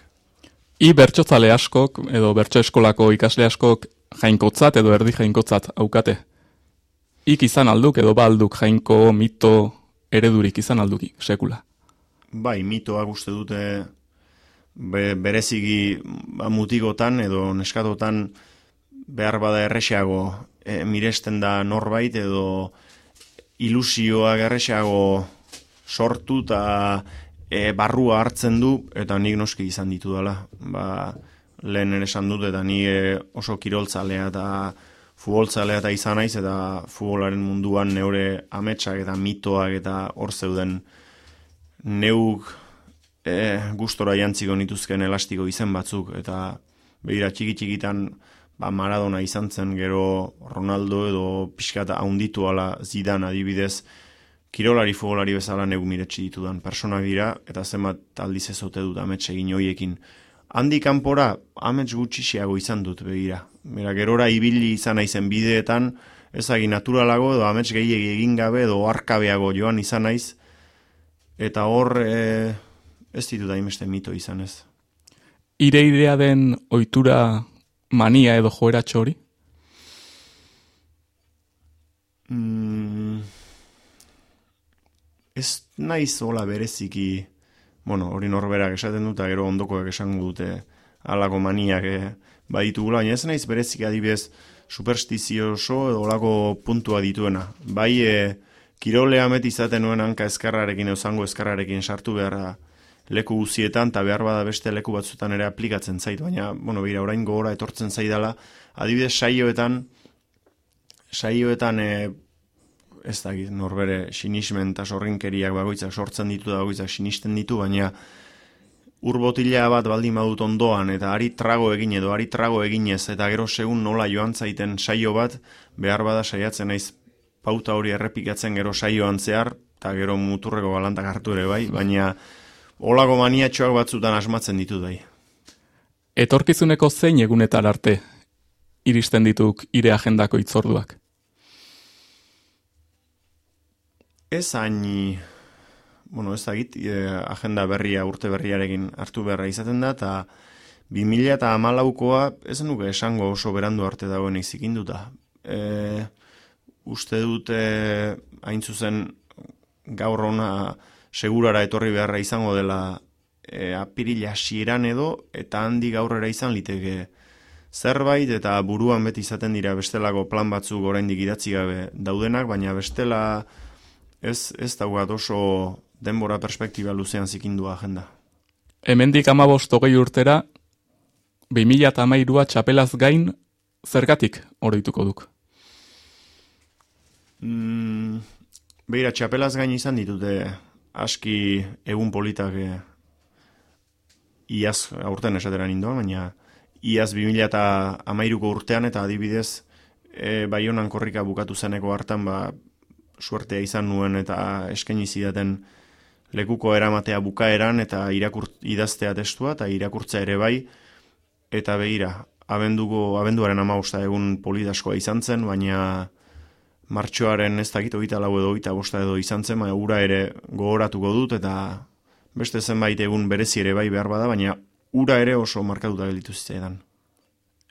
I bertsotzale askok edo bertso eskolako ikasle askok jainkotzat edo erdi jainkotzat aukate. Ik izan alduk edo balduk jainko, mito, eredurik izan alduki, sekula. Bai, mitoak uste dute be, berezigi ba, mutigotan edo neskatotan behar bada erreseago e, miresten da norbait edo ilusioak erreseago sortu eta e, barrua hartzen du eta nik noski izan ditu dela. Ba, lehen esan dut eta nik e, oso kiroltzalea eta futboltzalea eta izan naiz eta futbolaren munduan neure ametsak eta mitoak eta hor zeuden. Neuk e, gustora jantziko nituzken elastiko izen batzuk eta behira txiki txikitan ba Maradona izan zen gero Ronaldo edo pixkata haunditu ala zidan adibidez kirolari futbolari bezala negu miretsi ditudan personak dira eta zenbat aldiz ezote dut ametsa egin hoiekin handi kanpora amets gutxixiago izan dut begira. Mira, gerora ibili izan naizen bideetan, ezagi naturalago edo amets gehiegi egin gabe edo arkabeago joan izan naiz, eta hor e, ez ditu da imeste mito izan ez. Ire idea den ohitura mania edo joera txori? Mm, ez naiz hola bereziki bueno, hori norberak esaten dut, gero ondokoak esango dute alako maniak e, baditu baina ez naiz berezik adibidez superstizioso edo olako puntua dituena. Bai, e, kirolea met izaten nuen hanka eskarrarekin, edo eskarrarekin sartu beharra leku guzietan, eta behar bada beste leku batzutan ere aplikatzen zait, baina, bueno, bera, orain gogora etortzen zaidala, adibidez saioetan, saioetan, e, ez da norbere sinismen eta sorrinkeriak bagoitzak sortzen ditu da bagoitzak sinisten ditu, baina urbotila bat baldin badut ondoan eta ari trago egin edo ari trago eginez eta gero segun nola joan zaiten saio bat, behar bada saiatzen naiz pauta hori errepikatzen gero saioan zehar, eta gero muturreko galantak hartu ere bai, baina olago maniatxoak batzutan asmatzen ditu dai. Etorkizuneko zein egunetar arte iristen dituk ire agendako itzorduak? Ez hain, bueno, ez agit, e, agenda berria, urte berriarekin hartu beharra izaten da, eta 2000 eta amalaukoa, ez nuke esango oso berandu arte dagoen izikinduta. E, uste dute hain zuzen gaur ona segurara etorri beharra izango dela e, apirila siran edo, eta handi gaurrera izan liteke zerbait, eta buruan beti izaten dira bestelako plan batzuk oraindik idatzi gabe daudenak, baina bestela ez, ez daugat oso denbora perspektiba luzean zikindu agenda. Hemendik amabost hogei urtera, 2008a txapelaz gain, zergatik oroituko duk? Mm, Beira, txapelaz gain izan ditute aski egun politak e, iaz aurten esateran indoan, baina iaz 2000 eta amairuko urtean eta adibidez e, bai honan korrika bukatu zeneko hartan ba, suertea izan nuen eta eskaini zidaten lekuko eramatea bukaeran eta irakurt, idaztea testua eta irakurtza ere bai eta begira, abenduko, abenduaren amausta egun polidaskoa izan zen, baina martxoaren ez dakit ogita lau edo ogita bosta edo izan zen, baina ura ere gogoratuko dut eta beste zenbait egun berezi ere bai behar bada, baina ura ere oso markatuta gelditu zitzaidan.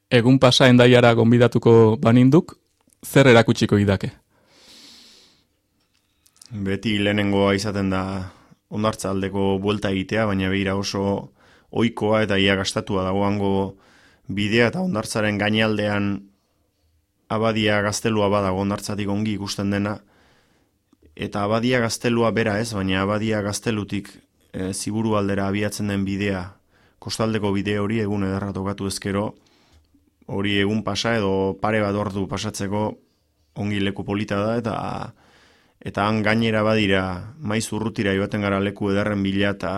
Egun pasa endaiara gonbidatuko baninduk, zer erakutsiko idake? Beti lehenengoa izaten da ondartza aldeko buelta egitea, baina behira oso oikoa eta ia gastatua dagoango bidea eta ondartzaren gainaldean abadia gaztelua badago ondartzatik ongi ikusten dena, eta abadia gaztelua bera ez, baina abadia gaztelutik e, ziburu aldera abiatzen den bidea, kostaldeko bide hori egun ederra tokatu ezkero, hori egun pasa edo pare bat ordu pasatzeko ongi leku polita da, eta eta han gainera badira maiz urrutira joaten gara leku ederren bila eta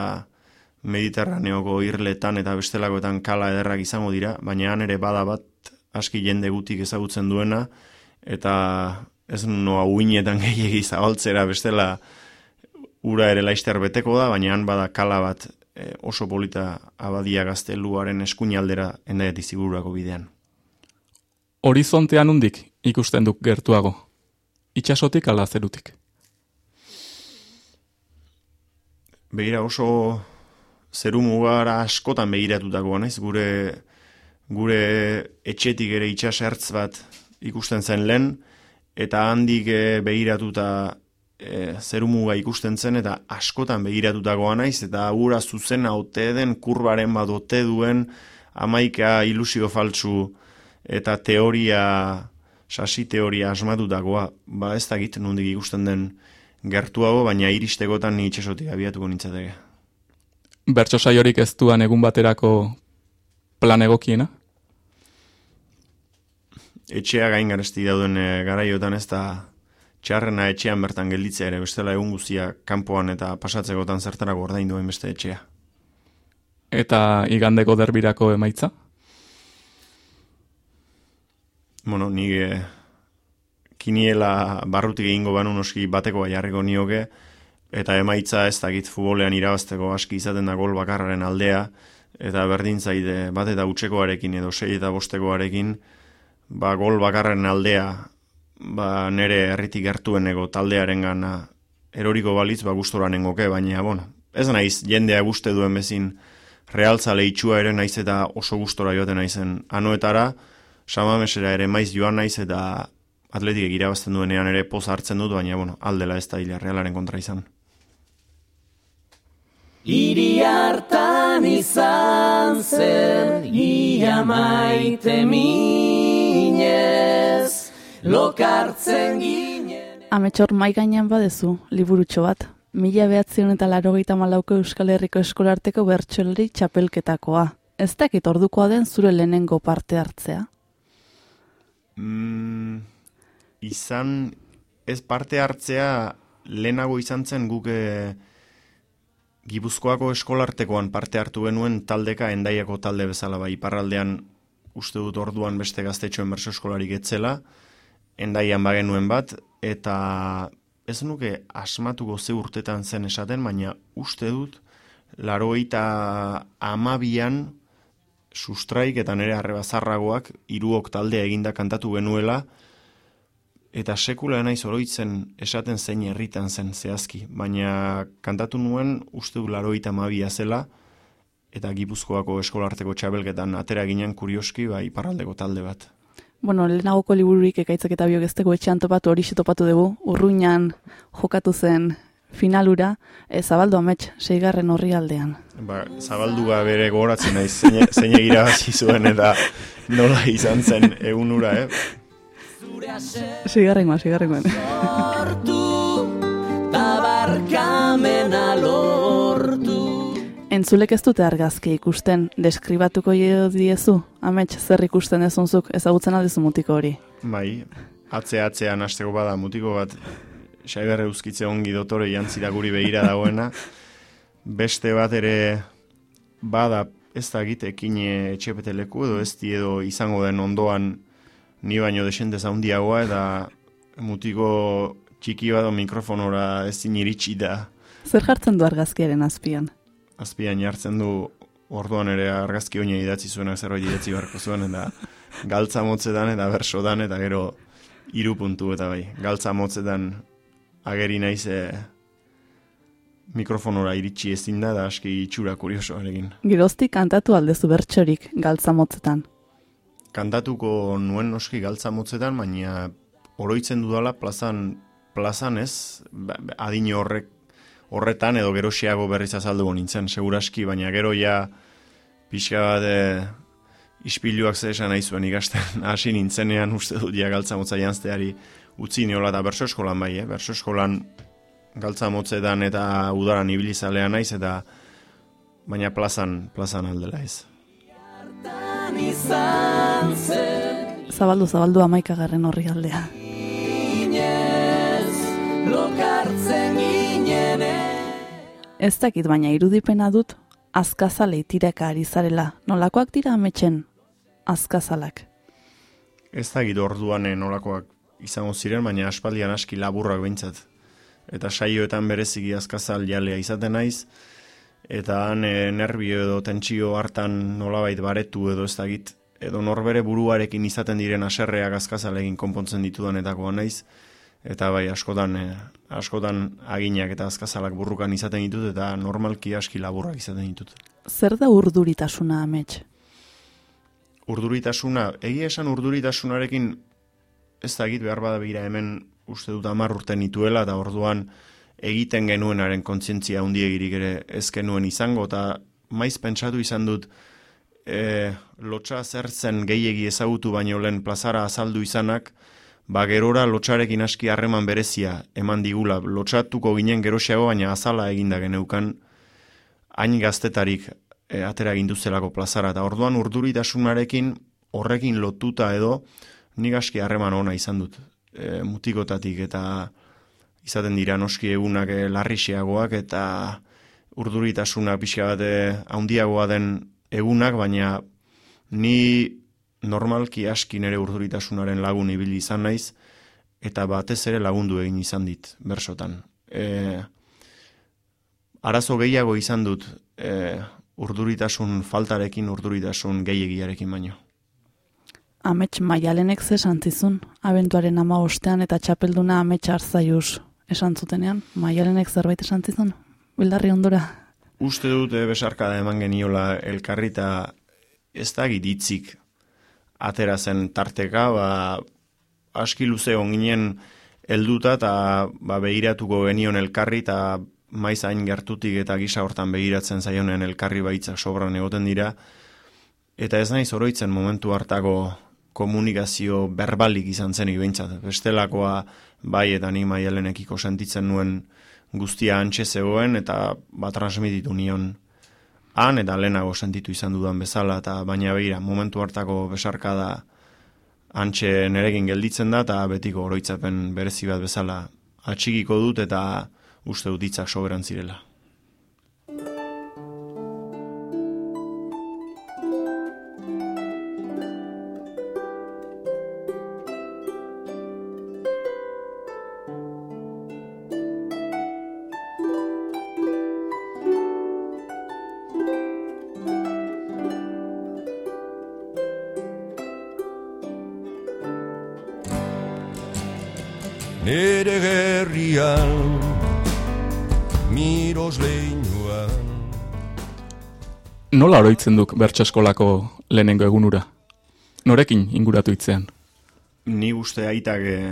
mediterraneoko irletan eta bestelakoetan kala ederrak izango dira, baina han ere bada bat aski jende gutik ezagutzen duena, eta ez noa uinetan gehiagi zabaltzera bestela ura ere laister beteko da, baina han bada kala bat e, oso polita abadia gazteluaren eskuinaldera zigururako bidean. Horizontean undik ikusten duk gertuago, itxasotik ala zerutik? Begira oso zeru mugara askotan begiratutakoa naiz, gure gure etxetik ere itxasertz bat ikusten zen lehen, eta handik e, begiratuta e, zerumuga ikusten zen, eta askotan begiratutakoa naiz, eta gura zuzen haute den kurbaren bat ote duen amaika ilusio faltsu eta teoria, sasi teoria asmatutakoa, ba ez dakit nondik ikusten den gertuago, baina iristegotan ni itxesotik abiatuko nintzateke. Bertso saiorik ez duan egun baterako plan egokiena? etxea gain garesti dauden e, garaiotan ez da txarrena etxean bertan gelditzea ere bestela egun guztia kanpoan eta pasatzekotan zertarako ordainduen beste etxea. Eta igandeko derbirako emaitza? Bueno, nire kiniela barrutik egingo banu noski bateko jarriko nioke, eta emaitza ez dakit futbolean irabazteko aski izaten da gol bakarraren aldea, eta berdin zaide bat eta utxekoarekin edo sei eta bostekoarekin, ba, gol bakarren aldea ba, nere herritik gertuenego taldearen gana eroriko balitz ba, guztoran nengoke, baina bueno, ez naiz jendea guzte duen bezin realtzale itxua ere naiz eta oso gustora joaten naizen anoetara, samamesera ere maiz joan naiz eta atletik egira bazten duenean ere poz hartzen dut, baina bueno, aldela ez da hila realaren kontra izan. Iri hartan izan zen, ia maite minez, lokartzen ginen. Ametxor mai gainean badezu, liburutxo bat. Mila behatzion eta laro malauko Euskal Herriko Eskolarteko bertxoleri txapelketakoa. Ez dakit ordukoa den zure lehenengo parte hartzea? Mm, izan, ez parte hartzea lehenago izan zen guk e, Gipuzkoako eskolartekoan parte hartu genuen taldeka endaiako talde bezala bai iparraldean uste dut orduan beste gaztetxoen berso eskolarik etzela, endaian bagenuen bat, eta ez nuke asmatuko ze urtetan zen esaten, baina uste dut laroita amabian sustraik eta nire arrebazarragoak iruok taldea eginda kantatu genuela, eta sekula naiz oroitzen esaten zein herritan zen zehazki, baina kantatu nuen uste du laroita mabia zela, eta gipuzkoako eskolarteko txabelketan atera ginen kurioski, bai, parraldeko talde bat. Bueno, lehenagoko libururik ekaitzak eta biogezteko etxean topatu hori topatu dugu, urruinan jokatu zen finalura, e, zabaldu amets, seigarren horri aldean. Ba, zabalduga bere goratzen naiz, zein egira zuen eta nola izan zen egunura, eh? Sigarren ma. Lortu, tabarkamena lortu. Entzulek ez dute argazki ikusten, deskribatuko jo diezu, amets zer ikusten ezunzuk ezagutzen aldizu mutiko hori. Bai, atze atzean hasteko bada mutiko bat Xaiberre euskitze ongi dotore jantzira guri behira dagoena. Beste bat ere bada ez da egitekin etxepete leku edo ez di edo izango den ondoan ni baino desentez handiagoa eta mutiko txiki bat mikrofonora ezin iritsi da. Zer jartzen du argazkiaren azpian? Azpian jartzen du orduan ere argazki oina idatzi zuena zerbait idatzi beharko zuen eta galtza motzetan eta bersodan eta gero hiru puntu eta bai galtza motzetan ageri naiz e, mikrofonora iritsi ezin da da aski itxura kuriosoarekin. Giroztik kantatu aldezu bertxorik galtza motzetan. Kantatuko nuen noski galtza motzetan, baina oroitzen dudala plazan, plazan ez, ba- ba- adin horrek horretan edo gerosiago berriz azaldu nintzen, seguraski, baina gero ja pixka bat e, ispiluak ze esan nahi zuen ikasten hasi nintzenean uste dut ja galtza motza janzteari utzi niola eta berso eskolan bai, eh? berso eskolan galtza motzetan eta udaran ibilizalea naiz eta baina plazan, plazan aldela ez. Zabaldu, zabaldu amaikagarren horri aldea. Lokartzen Ez dakit baina irudipena dut, azkazale tiraka ari zarela. Nolakoak dira ametxen azkazalak. Ez dakit orduan eh, nolakoak izango ziren, baina aspaldian aski laburrak behintzat. Eta saioetan bereziki azkazal jalea izaten naiz, eta han e, nervio edo tentsio hartan nolabait baretu edo ez dakit, edo norbere buruarekin izaten diren aserreak azkazalekin konpontzen ditudanetakoa naiz, eta bai askotan, e, askotan aginak eta azkazalak burrukan izaten ditut, eta normalki aski laburrak izaten ditut. Zer da urduritasuna amets? urduritasuna, egia esan urduritasunarekin ez da egit behar bada begira hemen uste dut amar urte nituela eta orduan egiten genuenaren kontzientzia handiegirik ere ez genuen izango eta maiz pentsatu izan dut e, lotxa zertzen gehiegi ezagutu baino lehen plazara azaldu izanak ba gerora lotxarekin aski harreman berezia eman digula. Lotxatuko ginen gerosiago baina azala eginda geneukan hain gaztetarik e, atera egin duzelako plazara. Eta orduan urduritasunarekin horrekin lotuta edo nik aski harreman ona izan dut e, mutikotatik eta izaten dira noski egunak e, larrixeagoak eta urduritasuna pixka bat e, handiagoa den egunak, baina ni normalki aski nere urduritasunaren lagun ibili izan naiz, eta batez ere lagundu egin izan dit, bersotan. E, arazo gehiago izan dut e, urduritasun faltarekin, urduritasun gehiagiarekin baino. Amets maialenek ze santzizun, abentuaren ama ostean eta txapelduna amets arzaiuz esan zutenean. Maialenek zerbait esan zizun, bildarri ondora. Uste dute besarkada eman geniola elkarri eta ez da gititzik atera zen tarteka, ba, aski luze onginen helduta eta ba, begiratuko genion elkarri eta maiz hain gertutik eta gisa hortan begiratzen zaionen elkarri baitzak sobran egoten dira. Eta ez naiz oroitzen momentu hartako komunikazio berbalik izan zenik behintzat. Bestelakoa bai eta ni maialenekiko sentitzen nuen guztia antxe zegoen eta bat transmititu nion han eta lehenago sentitu izan dudan bezala eta baina begira momentu hartako besarkada antxe neregin gelditzen da eta betiko oroitzapen berezi bat bezala atxikiko dut eta uste dut hitzak soberan zirela. Nola oroitzen duk bertso eskolako lehenengo egunura? Norekin inguratu itzean? Ni uste aitak eh,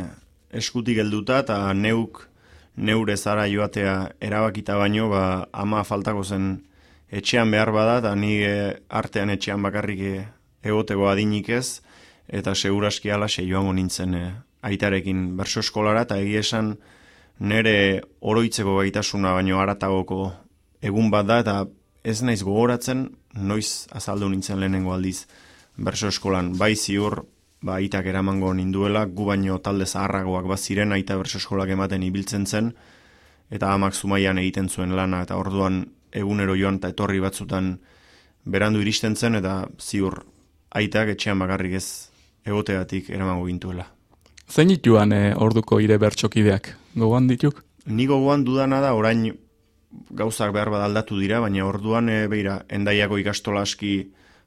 eskutik helduta eta neuk neure zara joatea erabakita baino ba, ama faltako zen etxean behar bada eta ni eh, artean etxean bakarrik eh, egoteko adinik ez eta seguraski alaxe joango nintzen eh, aitarekin berso eskolara eta egia esan nere oroitzeko gaitasuna baino aratagoko egun bat da eta ez naiz gogoratzen noiz azaldu nintzen lehenengo aldiz berso eskolan. Bai ziur, ba, aitak eramango ninduela, gu baino talde zaharragoak baziren, aita berso eskolak ematen ibiltzen zen, eta amak zumaian egiten zuen lana, eta orduan egunero joan eta etorri batzutan berandu iristen zen, eta ziur aitak etxean bakarrik ez egoteatik eramango gintuela. Zein dituan eh, orduko ire bertxokideak? Gogoan dituk? Ni gogoan dudana da orain gauzak behar bada aldatu dira, baina orduan e, beira, endaiako ikastola aski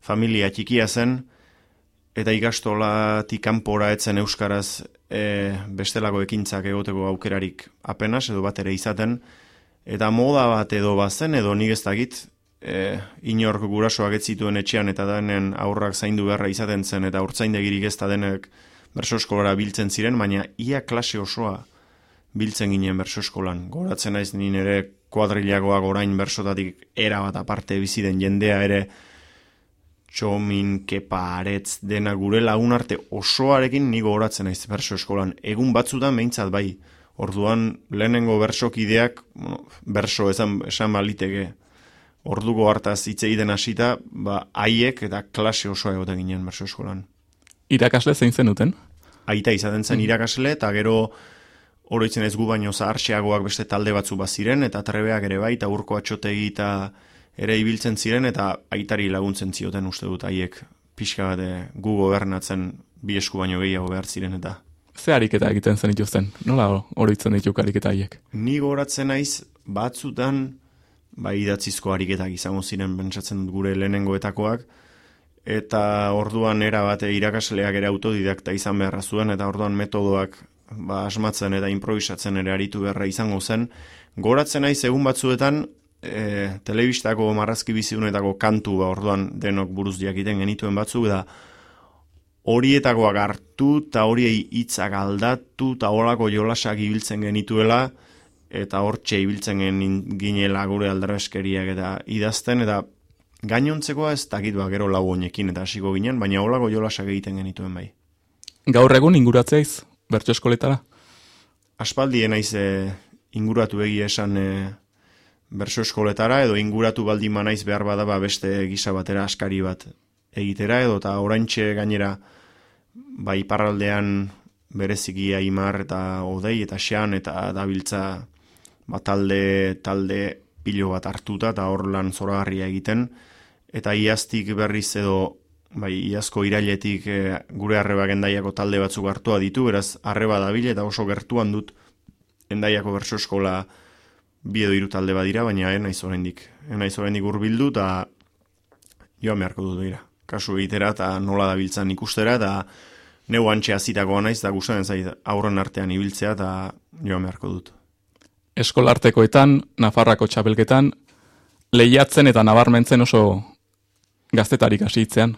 familia txikia zen, eta ikastolatik kanpora etzen euskaraz e, bestelako ekintzak egoteko aukerarik apenas edo bat ere izaten, eta moda bat edo bazen edo nik ez dakit, e, inork gurasoak ez zituen etxean eta denen aurrak zaindu beharra izaten zen eta urtzaindegirik ez da denek berso eskolara biltzen ziren, baina ia klase osoa biltzen ginen berso eskolan. Goratzen naiz nien ere kuadrilagoak orain bersotatik era bat aparte bizi den jendea ere txomin, kepa, aretz, dena gure lagun arte osoarekin nigo horatzen naiz berso eskolan. Egun batzutan behintzat bai, orduan lehenengo bersokideak, bueno, berso esan, esan baliteke, orduko hartaz hitz egiten hasita, ba, haiek eta klase osoa egoten ginen berso eskolan. Irakasle zein zenuten? Aita izaten zen irakasle, eta gero oroitzen ez gu baino zaharxeagoak beste talde batzu baziren, eta trebeak ere bai, eta urko atxotegi eta ere ibiltzen ziren, eta aitari laguntzen zioten uste dut haiek pixka bat eh, gu gobernatzen bi esku baino gehiago behar ziren eta. Ze ariketa egiten zen ituzten? Nola oroitzen dituk ariketa haiek? Ni goratzen naiz batzutan bai idatzizko ariketak izango ziren pentsatzen dut gure lehenengoetakoak eta orduan era bate irakasleak ere autodidakta izan beharra zuen eta orduan metodoak ba, asmatzen eta improvisatzen ere aritu beharra izango zen. Goratzen naiz egun batzuetan e, telebistako marrazki biziunetako kantu ba, orduan denok buruz jakiten genituen batzuk da horietakoak hartu eta horiei hitzak aldatu eta horako jolasak ibiltzen genituela eta hortxe ibiltzen ginela gure aldarreskeriak eta idazten eta gainontzekoa ez dakit ba, gero lau honekin eta hasiko ginen, baina holako jolasak egiten genituen bai. Gaur egun inguratzeaiz, bertso eskoletara? aspaldi naiz e, inguratu egia esan e, berso eskoletara edo inguratu baldin manaiz behar bada ba beste gisa batera askari bat egitera edo eta oraintxe gainera ba iparraldean bereziki aimar eta odei eta xean eta dabiltza ba, talde, talde pilo bat hartuta eta hor lan zoragarria egiten eta iaztik berriz edo bai, iazko irailetik e, gure arreba gendaiako talde batzuk hartua ditu, beraz arreba dabil eta oso gertuan dut endaiako berso eskola bi edo hiru talde badira, baina naiz oraindik. Naiz oraindik hurbildu eta joan beharko dut dira. Kasu egitera eta nola dabiltzan ikustera eta neu antxe azitakoa naiz eta gustatzen zait aurren artean ibiltzea eta joan beharko dut. Eskolartekoetan, Nafarrako txapelketan, lehiatzen eta nabarmentzen oso gaztetarik hasi hitzean.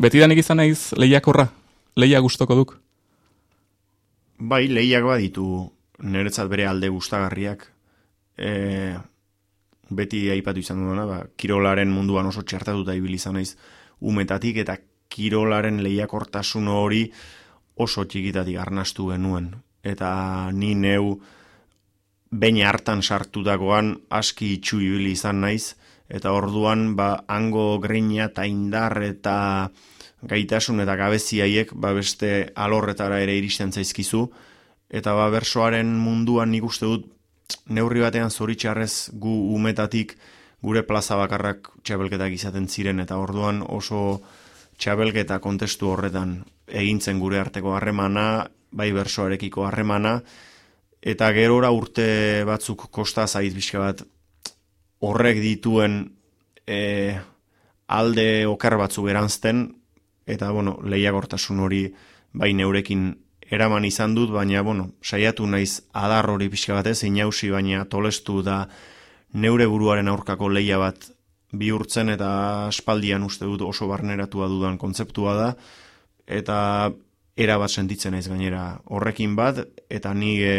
Betidanik izan naiz lehiakorra? Lehia gustoko duk? Bai, lehiak baditu niretzat bere alde gustagarriak. E, beti aipatu izan dudana, ba, kirolaren munduan oso txertatuta ibili izan naiz umetatik eta kirolaren lehiakortasun hori oso txikitatik arnastu genuen. Eta ni neu behin hartan sartutakoan aski itxu ibili izan naiz, eta orduan ba, hango grina eta indar eta gaitasun eta gabeziaiek ba, beste alorretara ere iristen zaizkizu, eta ba, bersoaren munduan nik uste dut neurri batean zoritxarrez gu umetatik gure plaza bakarrak txabelketak izaten ziren, eta orduan oso txabelketa kontestu horretan egintzen gure arteko harremana, bai bersoarekiko harremana, eta gerora urte batzuk kosta zait bizka bat horrek dituen e, alde okar batzuk eranzten, eta, bueno, lehiagortasun hori bai neurekin eraman izan dut, baina, bueno, saiatu naiz adar hori pixka batez, inausi baina tolestu da neure buruaren aurkako leia bat bihurtzen eta aspaldian uste dut oso barneratua dudan kontzeptua da, eta era bat sentitzen naiz gainera horrekin bat, eta ni e,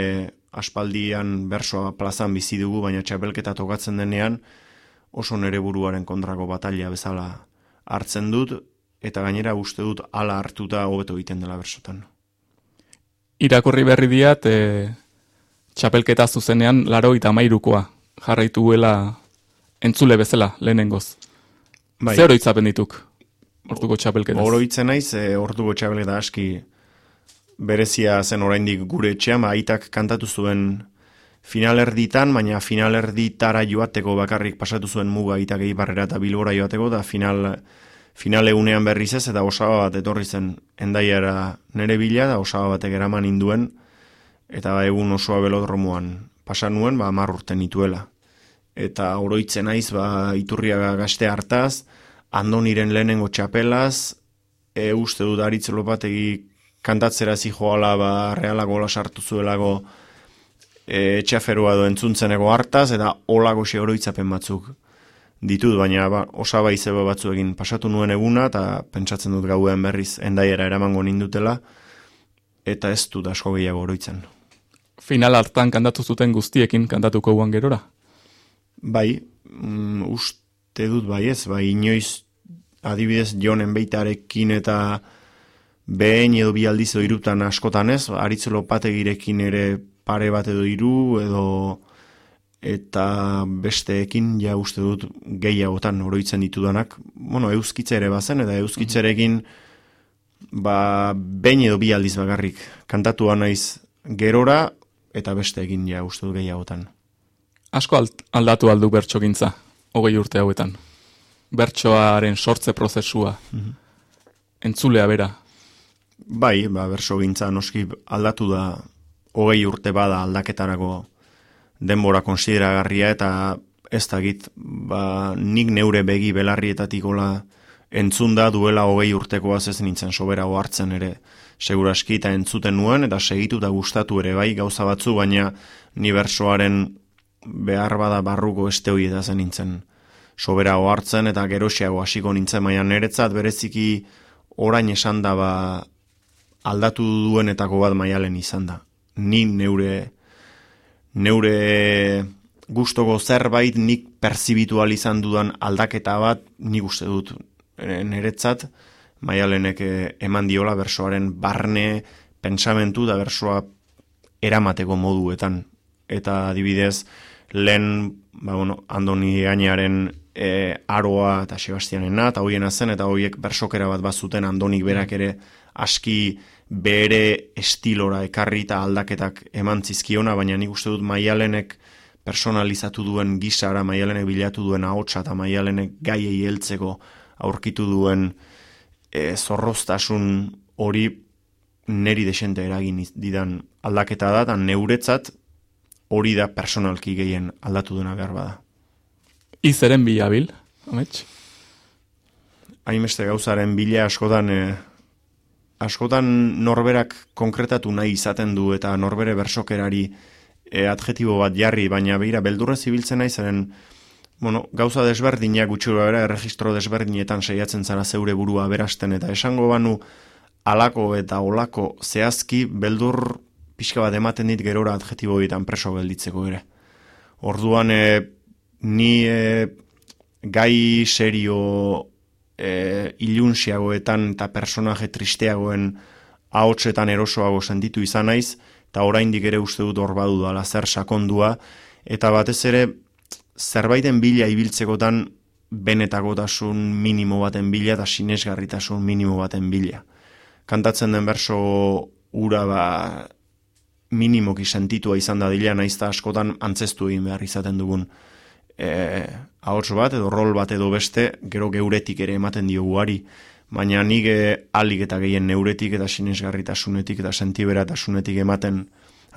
aspaldian bersoa plazan bizi dugu, baina txapelketa tokatzen denean oso nere buruaren kontrako batalla bezala hartzen dut, eta gainera uste dut ala hartuta hobeto egiten dela bersotan. Irakurri berri diat, e, txapelketa zuzenean laro eta mairukoa jarraituela entzule bezala, lehenengoz. Bai. Ze oroitzapen dituk, orduko txapelketaz? Oroitzen naiz, e, orduko txabeleta aski berezia zen oraindik gure etxean, ba, aitak kantatu zuen finalerditan, baina finalerditara joateko bakarrik pasatu zuen muga aitak eibarrera eta bilbora joateko, da final, final egunean berriz ez, eta osaba bat etorri zen endaiara nere bila, da osaba batek eraman induen, eta ba, egun osoa belodromoan pasa nuen, ba, mar urte nituela. Eta oroitzen naiz, ba, iturriaga gazte hartaz, andoniren lehenengo txapelaz, e, uste dut aritz lopategi kantatzera zijoala, ba, reala gola sartu zuelago e, etxaferua do entzuntzeneko hartaz, eta olako xe oroitzapen batzuk ditut, baina ba, osaba izeba batzuekin pasatu nuen eguna, eta pentsatzen dut gauen berriz endaiera eramango nindutela, eta ez dut asko gehiago oroitzen. Final hartan kantatu zuten guztiekin kantatuko guan gerora. Bai, mm, uste dut bai ez, bai inoiz adibidez jonen beitarekin eta behin edo bi aldiz edo irutan askotan ez, aritzelo pategirekin ere pare bat edo hiru edo eta besteekin ja uste dut gehiagotan oroitzen ditudanak, bueno, euskitze ere bazen, eta euskitzerekin ba, behin edo bi aldiz bakarrik kantatua naiz gerora, eta besteekin ja uste dut gehiagotan. Asko aldatu aldu bertxogintza, hogei urte hauetan. Bertsoaren sortze prozesua. Entzulea bera. Bai, ba, berso gintza noski aldatu da hogei urte bada aldaketarako denbora konsideragarria eta ez dakit, ba, nik neure begi belarrietatik ola entzun da duela hogei urtekoaz ez nintzen soberago hartzen ere. Seguraski eta entzuten nuen eta segitu eta gustatu ere bai gauza batzu, baina ni bersoaren behar bada barruko este hori zen nintzen soberago hartzen eta gerosiago hasiko nintzen, baina niretzat bereziki orain esan da ba, aldatu duenetako bat maialen izan da. Ni neure neure gustoko zerbait nik perzibitu ahal izan dudan aldaketa bat nik uste dut e, niretzat maialenek eh, eman diola bersoaren barne pensamentu da bersoa eramateko moduetan. Eta adibidez, lehen, ba, bueno, Andoni Gainaren e, aroa eta Sebastianena, eta hoiena zen, eta hoiek bersokera bat bazuten Andonik berak ere aski bere estilora ekarri eta aldaketak eman zizkiona, baina nik uste dut maialenek personalizatu duen gisara, maialenek bilatu duen ahotsa eta maialenek gaiei heltzeko aurkitu duen e, zorroztasun hori neri desente eragin didan aldaketa da, eta neuretzat hori da personalki gehien aldatu dena behar bada. Izeren bilabil, amets? hainbeste gauzaren bila askotan e, askotan norberak konkretatu nahi izaten du eta norbere bersokerari e, adjetibo bat jarri, baina beira beldurra zibiltzen nahi zeren bueno, gauza desberdinak gutxura bera erregistro desberdinetan saiatzen zara zeure burua berasten eta esango banu alako eta olako zehazki beldur pixka bat ematen dit gerora adjetibo horietan preso gelditzeko ere. Orduan e, ni e, gai serio e, ilunsiagoetan eta personaje tristeagoen ahotsetan erosoago sentitu izan naiz, eta oraindik ere uste dut hor badu dala zer sakondua, eta batez ere zerbaiten bila ibiltzekotan benetakotasun minimo baten bila eta sinesgarritasun minimo baten bila. Kantatzen den berso ura ba minimoki sentitua izan da dila, naiz eta askotan antzestu egin behar izaten dugun e, ahots bat edo rol bat edo beste, gero geuretik ere ematen diogu ari, baina nik e, alik eta gehien neuretik eta sinesgarritasunetik eta sentiberatasunetik ematen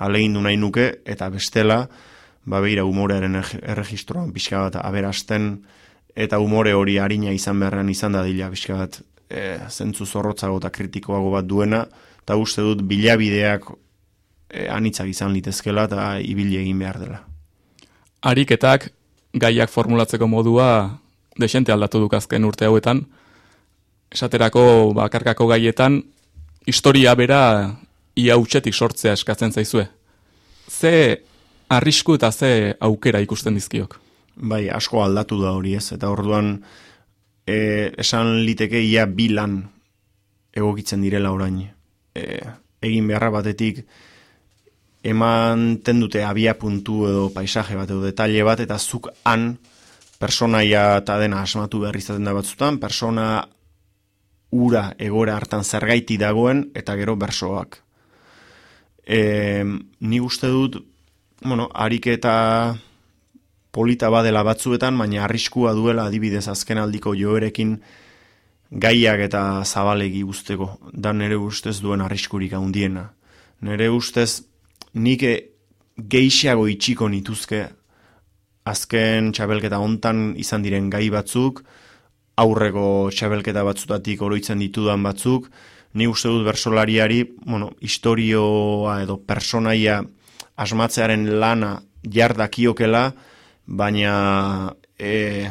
alegindu nahi nuke, eta bestela, ba beira umorearen erregistroan pixka bat aberasten, eta umore hori harina izan beharrean izan da dila pixka bat e, zentzu zorrotzago eta kritikoago bat duena, eta uste dut bilabideak e, anitzak izan litezkela eta ibili egin behar dela. Ariketak gaiak formulatzeko modua desente aldatu duk azken urte hauetan. Esaterako bakarkako gaietan historia bera ia utxetik sortzea eskatzen zaizue. Ze arrisku eta ze aukera ikusten dizkiok. Bai, asko aldatu da hori ez, eta orduan e, esan liteke ia bi lan egokitzen direla orain. E, egin beharra batetik eman dute abia puntu edo paisaje bat edo detalle bat, eta zuk han personaia eta dena asmatu behar izaten da batzutan, persona ura egora hartan zergaiti dagoen eta gero bersoak. E, ni uste dut, bueno, ariketa polita badela batzuetan, baina arriskua duela adibidez azken aldiko joerekin gaiak eta zabalegi usteko, da nere ustez duen arriskurik handiena. Nere ustez nik geixeago itxiko nituzke azken txabelketa hontan izan diren gai batzuk, aurreko txabelketa batzutatik oroitzen ditudan batzuk, ni uste dut bersolariari, bueno, historioa edo personaia asmatzearen lana jardakiokela, baina e,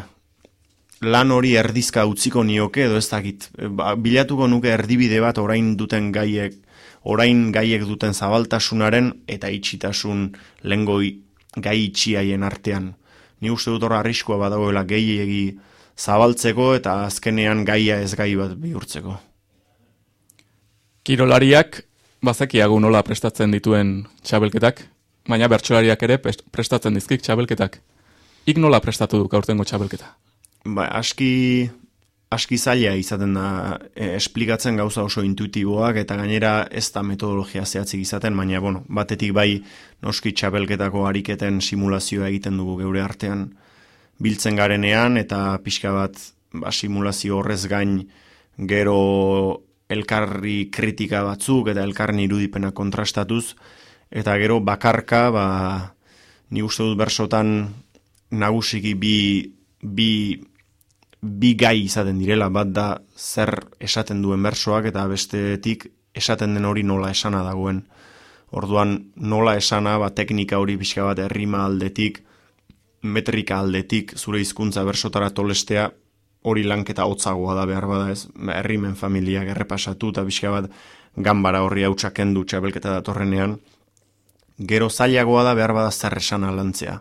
lan hori erdizka utziko nioke edo ez dakit. Ba, bilatuko nuke erdibide bat orain duten gaiek, orain gaiek duten zabaltasunaren eta itxitasun lengoi gai itxiaien artean. Ni uste dut horra arriskoa badagoela gehiegi zabaltzeko eta azkenean gaia ez gai bat bihurtzeko. Kirolariak bazekiagu nola prestatzen dituen txabelketak, baina bertsolariak ere prestatzen dizkik txabelketak. Ik nola prestatu du aurtengo txabelketa? Ba, aski, aski zaila izaten da e, esplikatzen gauza oso intuitiboak eta gainera ez da metodologia zehatzik izaten, baina bueno, batetik bai noski txabelketako ariketen simulazioa egiten dugu geure artean. Biltzen garenean eta pixka bat ba, simulazio horrez gain gero elkarri kritika batzuk eta elkarren irudipena kontrastatuz eta gero bakarka ba, ni uste dut bersotan nagusiki bi, bi bi gai izaten direla, bat da zer esaten duen bersoak eta bestetik esaten den hori nola esana dagoen. Orduan nola esana, ba, teknika hori pixka bat errima aldetik, metrika aldetik, zure hizkuntza bersotara tolestea, hori lanketa hotzagoa da behar bada ez, ba, herrimen familiak errepasatu eta pixka bat ganbara horri hautsakendu txabelketa datorrenean, gero zailagoa da behar bada zer esana lantzea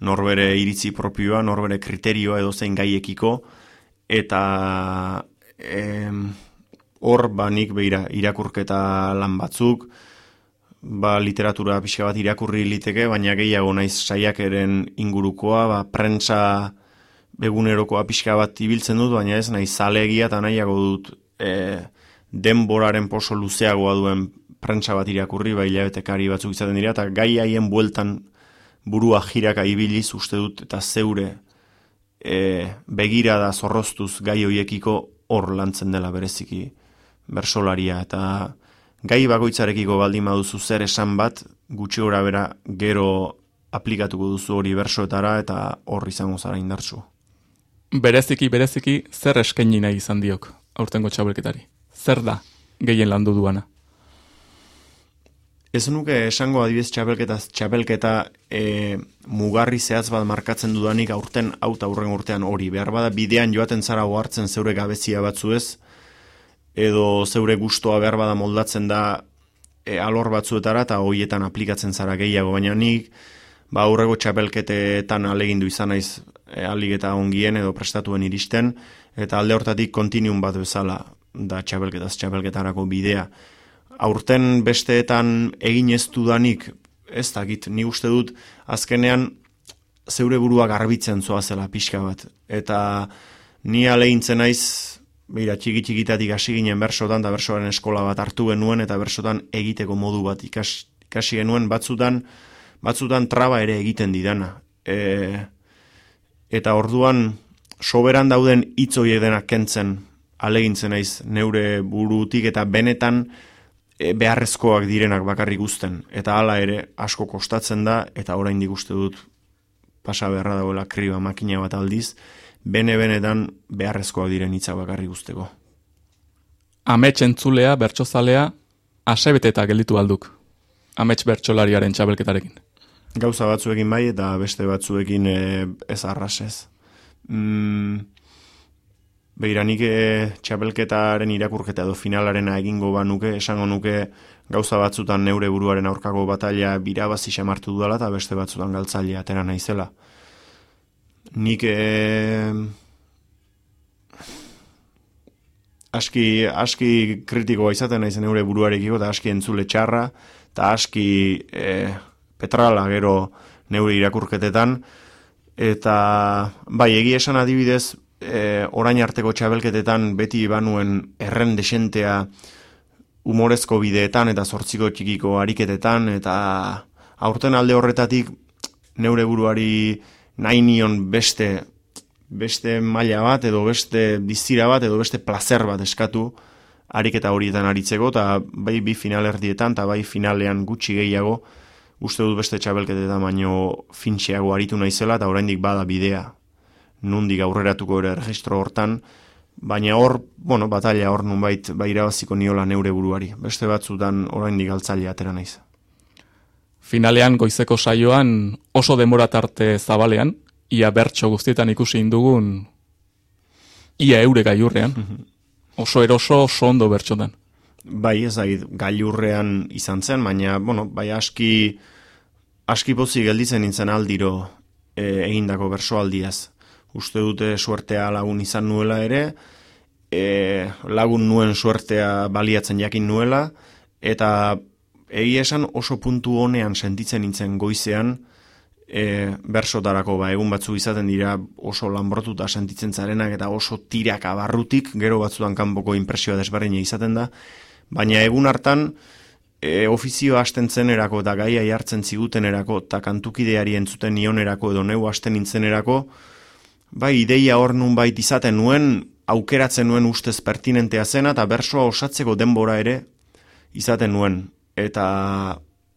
norbere iritzi propioa, norbere kriterioa edo zein gaiekiko, eta em, hor ba nik beira irakurketa lan batzuk, ba literatura pixka bat irakurri liteke, baina gehiago naiz saiakeren ingurukoa, ba prentsa egunerokoa pixka bat ibiltzen dut, baina ez naiz zalegia eta nahiago dut e, denboraren poso luzeagoa duen prentsa bat irakurri, ba hilabetekari batzuk izaten dira, eta gai haien bueltan burua jiraka ibiliz uste dut eta zeure e, begirada zorroztuz gai hoiekiko hor lantzen dela bereziki bersolaria eta gai bakoitzarekiko baldin baduzu zer esan bat gutxi gora bera gero aplikatuko duzu hori bersoetara eta hor izango zara indartsu. Bereziki, bereziki, zer eskaini nahi izan diok aurtengo txabelketari? Zer da gehien landu duana? Ez nuke esango adibidez txapelketa, txapelketa e, mugarri zehatz bat markatzen dudanik aurten aut aurren urtean hori. Behar bada bidean joaten zara ohartzen zeure gabezia batzu ez, edo zeure gustoa behar bada moldatzen da e, alor batzuetara eta hoietan aplikatzen zara gehiago. Baina nik ba, aurrego txapelketetan alegindu izan naiz e, alik eta ongien edo prestatuen iristen, eta alde hortatik kontinuum bat bezala da txapelketaz txapelketarako bidea aurten besteetan egin ez dudanik, ez dakit, ni uste dut, azkenean zeure burua garbitzen zoazela pixka bat. Eta ni alegintzen naiz, beira, txiki txikitatik hasi ginen bersotan, eta bersoaren eskola bat hartu genuen, eta bersotan egiteko modu bat ikas, ikasi genuen, batzutan, batzutan traba ere egiten didana. E, eta orduan, soberan dauden hitz horiek denak kentzen, alegintzen naiz neure burutik, eta benetan, beharrezkoak direnak bakarrik guzten. Eta hala ere asko kostatzen da, eta oraindik uste dut pasa beharra dagoela kriba makina bat aldiz, bene-benetan beharrezkoak diren hitzak bakarrik guzteko. Amets entzulea, bertsozalea, asebete eta gelditu alduk. Amets bertsolariaren txabelketarekin. Gauza batzuekin bai, eta beste batzuekin e, ez arrasez. Mm, Beira, nik e, txapelketaren irakurketa edo finalarena egingo ba nuke, esango nuke gauza batzutan neure buruaren aurkako bataila birabazi xamartu dudala eta beste batzutan galtzailea atera naizela. Nik e, aski, aski kritikoa izaten naizen neure buruarekiko eta aski entzule txarra eta aski e, petrala gero neure irakurketetan Eta, bai, egia esan adibidez, e, orain arteko txabelketetan beti banuen erren desentea humorezko bideetan eta zortziko txikiko ariketetan, eta aurten alde horretatik neure buruari nahi nion beste beste maila bat edo beste dizira bat edo beste placer bat eskatu ariketa horietan aritzeko eta bai bi finalerdietan eta bai finalean gutxi gehiago. Uste dut beste txabelketetan baino fintxeago aritu naizela eta oraindik bada bidea nundik aurreratuko ere registro hortan baina hor, bueno, batalla hor nunbait bai irabaziko niola neure buruari beste batzutan oraindik galtzaile atera naiz Finalean goizeko saioan oso denbora tarte zabalean, ia bertso guztietan ikusi indugun ia eure gailurrean. Oso eroso, oso ondo bertxotan. Bai, ez dakit, gailurrean izan zen, baina, bueno, bai aski, aski pozi gelditzen nintzen aldiro e, egindako bersoaldiaz. Uste dute suertea lagun izan nuela ere, e, lagun nuen suertea baliatzen jakin nuela, eta egia esan oso puntu honean sentitzen nintzen goizean, e, bersotarako ba, egun batzu izaten dira oso lanbrotuta sentitzen zarenak eta oso tirak abarrutik, gero batzutan kanpoko impresioa desberdina izaten da, baina egun hartan e, ofizio hasten zenerako eta gaia jartzen zigutenerako eta kantukideari entzuten nionerako edo neu hasten nintzenerako, bai ideia hor nun bait izaten nuen, aukeratzen nuen ustez pertinentea zena eta bersoa osatzeko denbora ere izaten nuen. Eta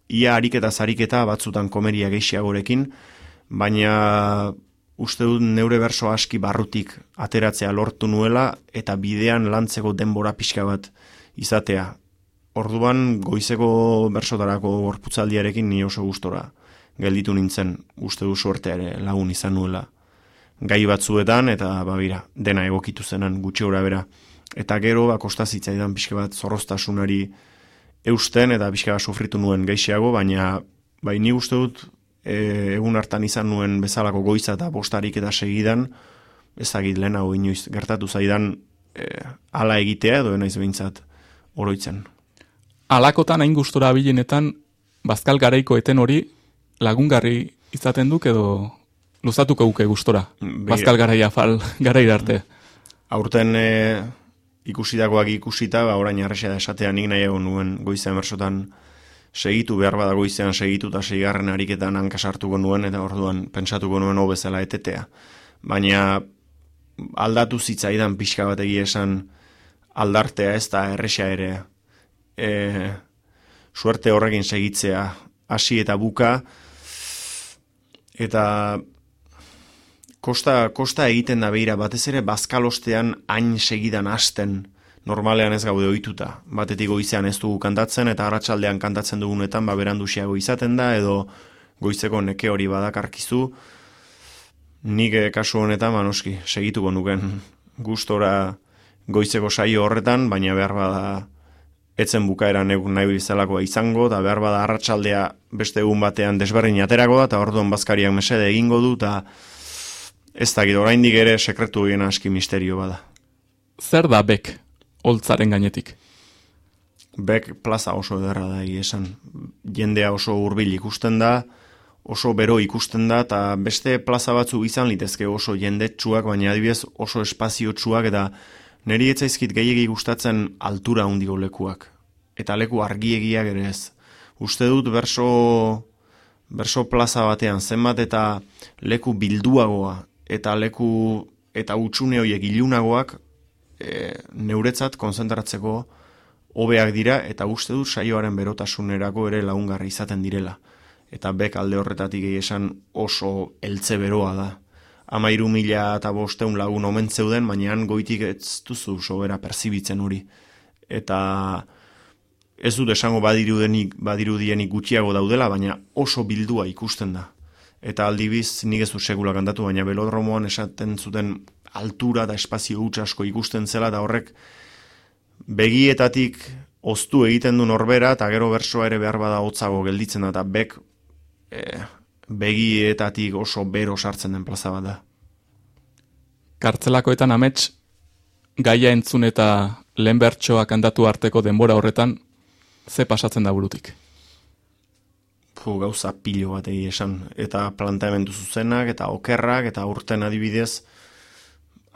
ia ariketa zariketa batzutan komeria gehiagorekin, baina uste dut neure berso aski barrutik ateratzea lortu nuela eta bidean lantzeko denbora pixka bat izatea. Orduan goizeko bersotarako gorputzaldiarekin ni oso gustora gelditu nintzen uste du suertea ere lagun izan nuela gai batzuetan eta babira dena egokitu zenan gutxi ora bera. Eta gero ba kostazitzaidan pixka bat zorroztasunari eusten eta bizka sufritu nuen geixiago, baina bai ni uste dut e, egun hartan izan nuen bezalako goiza eta bostarik eta segidan, ezagit lehenago inoiz gertatu zaidan e, ala egitea edo naiz behintzat oroitzen. Alakotan hain gustora bilenetan, bazkal garaiko eten hori lagungarri izaten duk edo luzatuko guke gustora. Bazkal garaia fal garaira arte. Aurten e, ikusidakoak ikusita, ba, orain arrexea da esatea nik nahi nuen goizean bersotan segitu behar bada goizean segitu eta segigarren ariketan hankasartuko nuen eta orduan pentsatuko nuen hobezela etetea. Baina aldatu zitzaidan pixka bat esan aldartea ez da errexea ere e, suerte horrekin segitzea hasi eta buka eta kosta, kosta egiten da behira, batez ere bazkalostean hain segidan hasten normalean ez gaude ohituta. Batetik goizean ez dugu kantatzen eta arratsaldean kantatzen dugunetan ba berandusiago izaten da edo goizeko neke hori badakarkizu. Nik eh, kasu honetan ba noski segituko nuken gustora goizeko saio horretan, baina behar bada etzen bukaera negun nahi bizalakoa izango, eta behar bada arratsaldea beste egun batean desberdin aterako da, eta orduan bazkariak mesede egingo du, eta Ez da, oraindik ere sekretu egin aski misterio bada. Zer da bek, holtzaren gainetik? Bek plaza oso ederra da esan. Jendea oso hurbil ikusten da, oso bero ikusten da, eta beste plaza batzu izan litezke oso jendetsuak, baina adibidez oso espaziotsuak, eta niri etzaizkit gehiagi gustatzen altura hundiko lekuak. Eta leku argiegiak ere ez. Uste dut berso, berso plaza batean zenbat eta leku bilduagoa eta leku eta utxune horiek ilunagoak e, neuretzat konzentratzeko hobeak dira eta uste dut saioaren berotasunerako ere lagungarri izaten direla. Eta bek alde horretatik esan oso eltze beroa da. Amairu mila eta bosteun lagun omen zeuden, baina goitik ez duzu sobera perzibitzen hori. Eta ez dut esango badirudenik, badirudienik gutxiago daudela, baina oso bildua ikusten da eta aldibiz nik ez du segula kantatu, baina belodromoan esaten zuten altura eta espazio hutsa asko ikusten zela, eta horrek begietatik oztu egiten du norbera, eta gero bersoa ere behar bada hotzago gelditzen da, eta bek e, begietatik oso bero sartzen den plaza bat da. Kartzelakoetan amets, gaia entzun eta lehen bertsoa kantatu arteko denbora horretan, ze pasatzen da burutik? Pu, gauza pilo bat esan. Eta planteamendu zuzenak, eta okerrak, eta urten adibidez,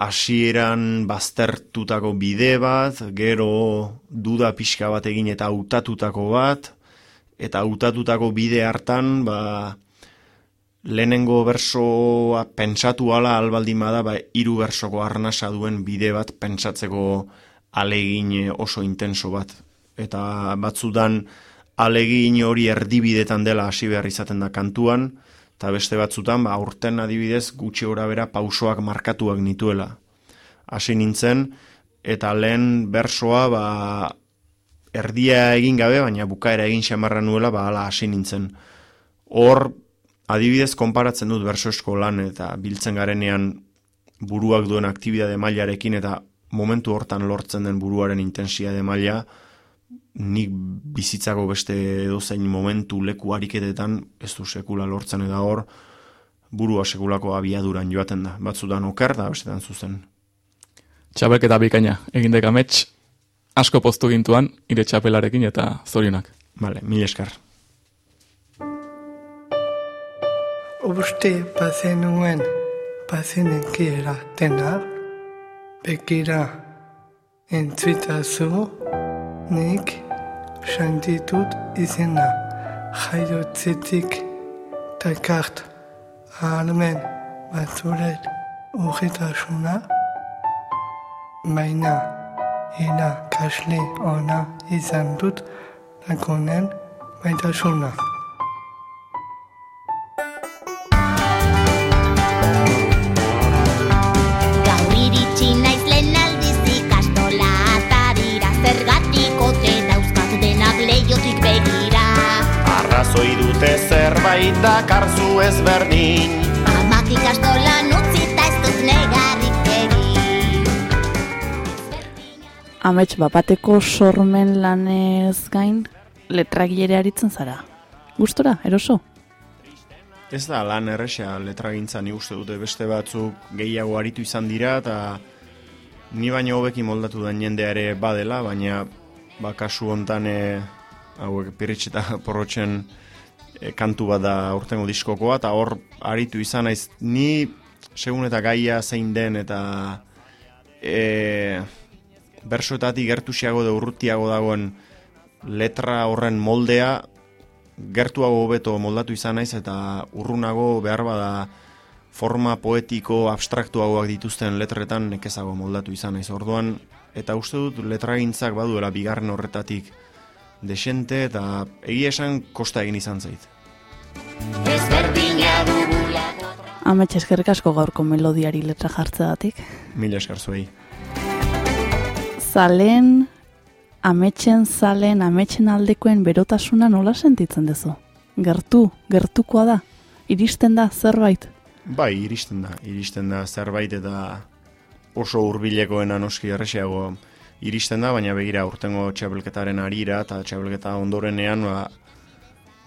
hasieran baztertutako bide bat, gero duda pixka bat egin eta hautatutako bat, eta hautatutako bide hartan, ba, lehenengo bersoa pentsatu ala albaldin bada, ba, hiru bersoko arnasa duen bide bat pentsatzeko alegin oso intenso bat. Eta batzutan alegin hori erdibidetan dela hasi behar izaten da kantuan, eta beste batzutan, ba, urten adibidez gutxi gora bera pausoak markatuak nituela. Hasi nintzen, eta lehen bersoa, ba, erdia egin gabe, baina bukaera egin xamarra nuela, ba, ala hasi nintzen. Hor, adibidez, konparatzen dut berso eskolan, eta biltzen garenean buruak duen aktibidade mailarekin, eta momentu hortan lortzen den buruaren intensiade maila, nik bizitzako beste edozein momentu leku ariketetan ez du sekula lortzen eta hor burua sekulako abiaduran joaten da. Batzutan oker da, bestetan zuzen. Txapelketa bikaina, egindek amets, asko postu gintuan, ire txapelarekin eta zorionak. Vale, mil esker. Uste bazenuen bazenekira dena, bekira entzitazu, nik santitut izena jaiotzetik takart almen batzuret urritasuna, baina ina kasle ona izan dut lakonen maitasuna. Zerbait dakarzu ezberdin. Amak ikastolan utzita ez dut negarrik egin Amets bapateko sormen lanez gain, letragilere aritzen zara. Gustora, eroso? Ez da lan erresa letragintza ni uste dute beste batzuk gehiago aritu izan dira eta ni baino hobeki moldatu den jendea ere badela, baina ba, kasu hontan e, hauek piritx eta porrotxen e, kantu bat da urtengo diskokoa eta hor aritu izan naiz ni segun eta gaia zein den eta e, bersoetatik gertusiago da urrutiago dagoen letra horren moldea gertuago hobeto moldatu izan naiz eta urrunago behar bada forma poetiko abstraktuagoak dituzten letretan nekezago moldatu izan naiz. Orduan eta uste dut letragintzak baduela bigarren horretatik desente eta egia esan kosta egin izan zait. Amets eskerrik asko gaurko melodiari letra jartzeagatik. Mila esker zuei. Zalen, ametsen zalen, ametsen aldekoen berotasuna nola sentitzen duzu? Gertu, gertukoa da? Iristen da zerbait? Bai, iristen da, iristen da zerbait eta oso hurbilekoena noski erresiago iristen da, baina begira urtengo txapelketaren arira eta txapelketa ondorenean ba,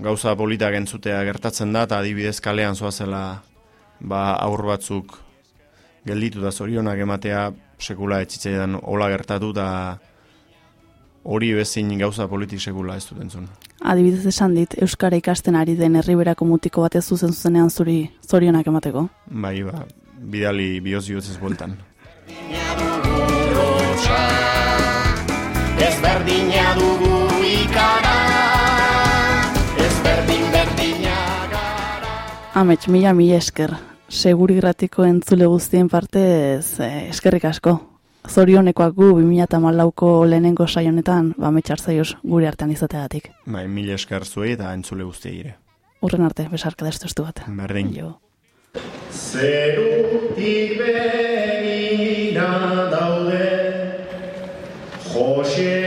gauza politak entzutea gertatzen da eta adibidez kalean zoazela ba, aur batzuk gelditu da zorionak ematea sekula etzitzaidan hola gertatu eta hori bezin gauza politik sekula ez dut entzun. Adibidez esan dit, Euskara ikasten ari den herriberako mutiko batez zuzen zuzenean zuri zorionak emateko. Bai, ba, bidali bioz ez bueltan. Ezberdina dugu ikara Ezberdin berdina gara Amets, mila mila esker. Seguri gratiko entzule guztien partez eh, eskerrik asko. Zorionekoak gu 2008ko lehenengo saionetan, ba zaioz gure artean izateagatik. Bai, mila esker zuei eta entzule guztiei ere. Urren arte, besarka destu bat. Berdin. Jo. Zerutik begira Jose eta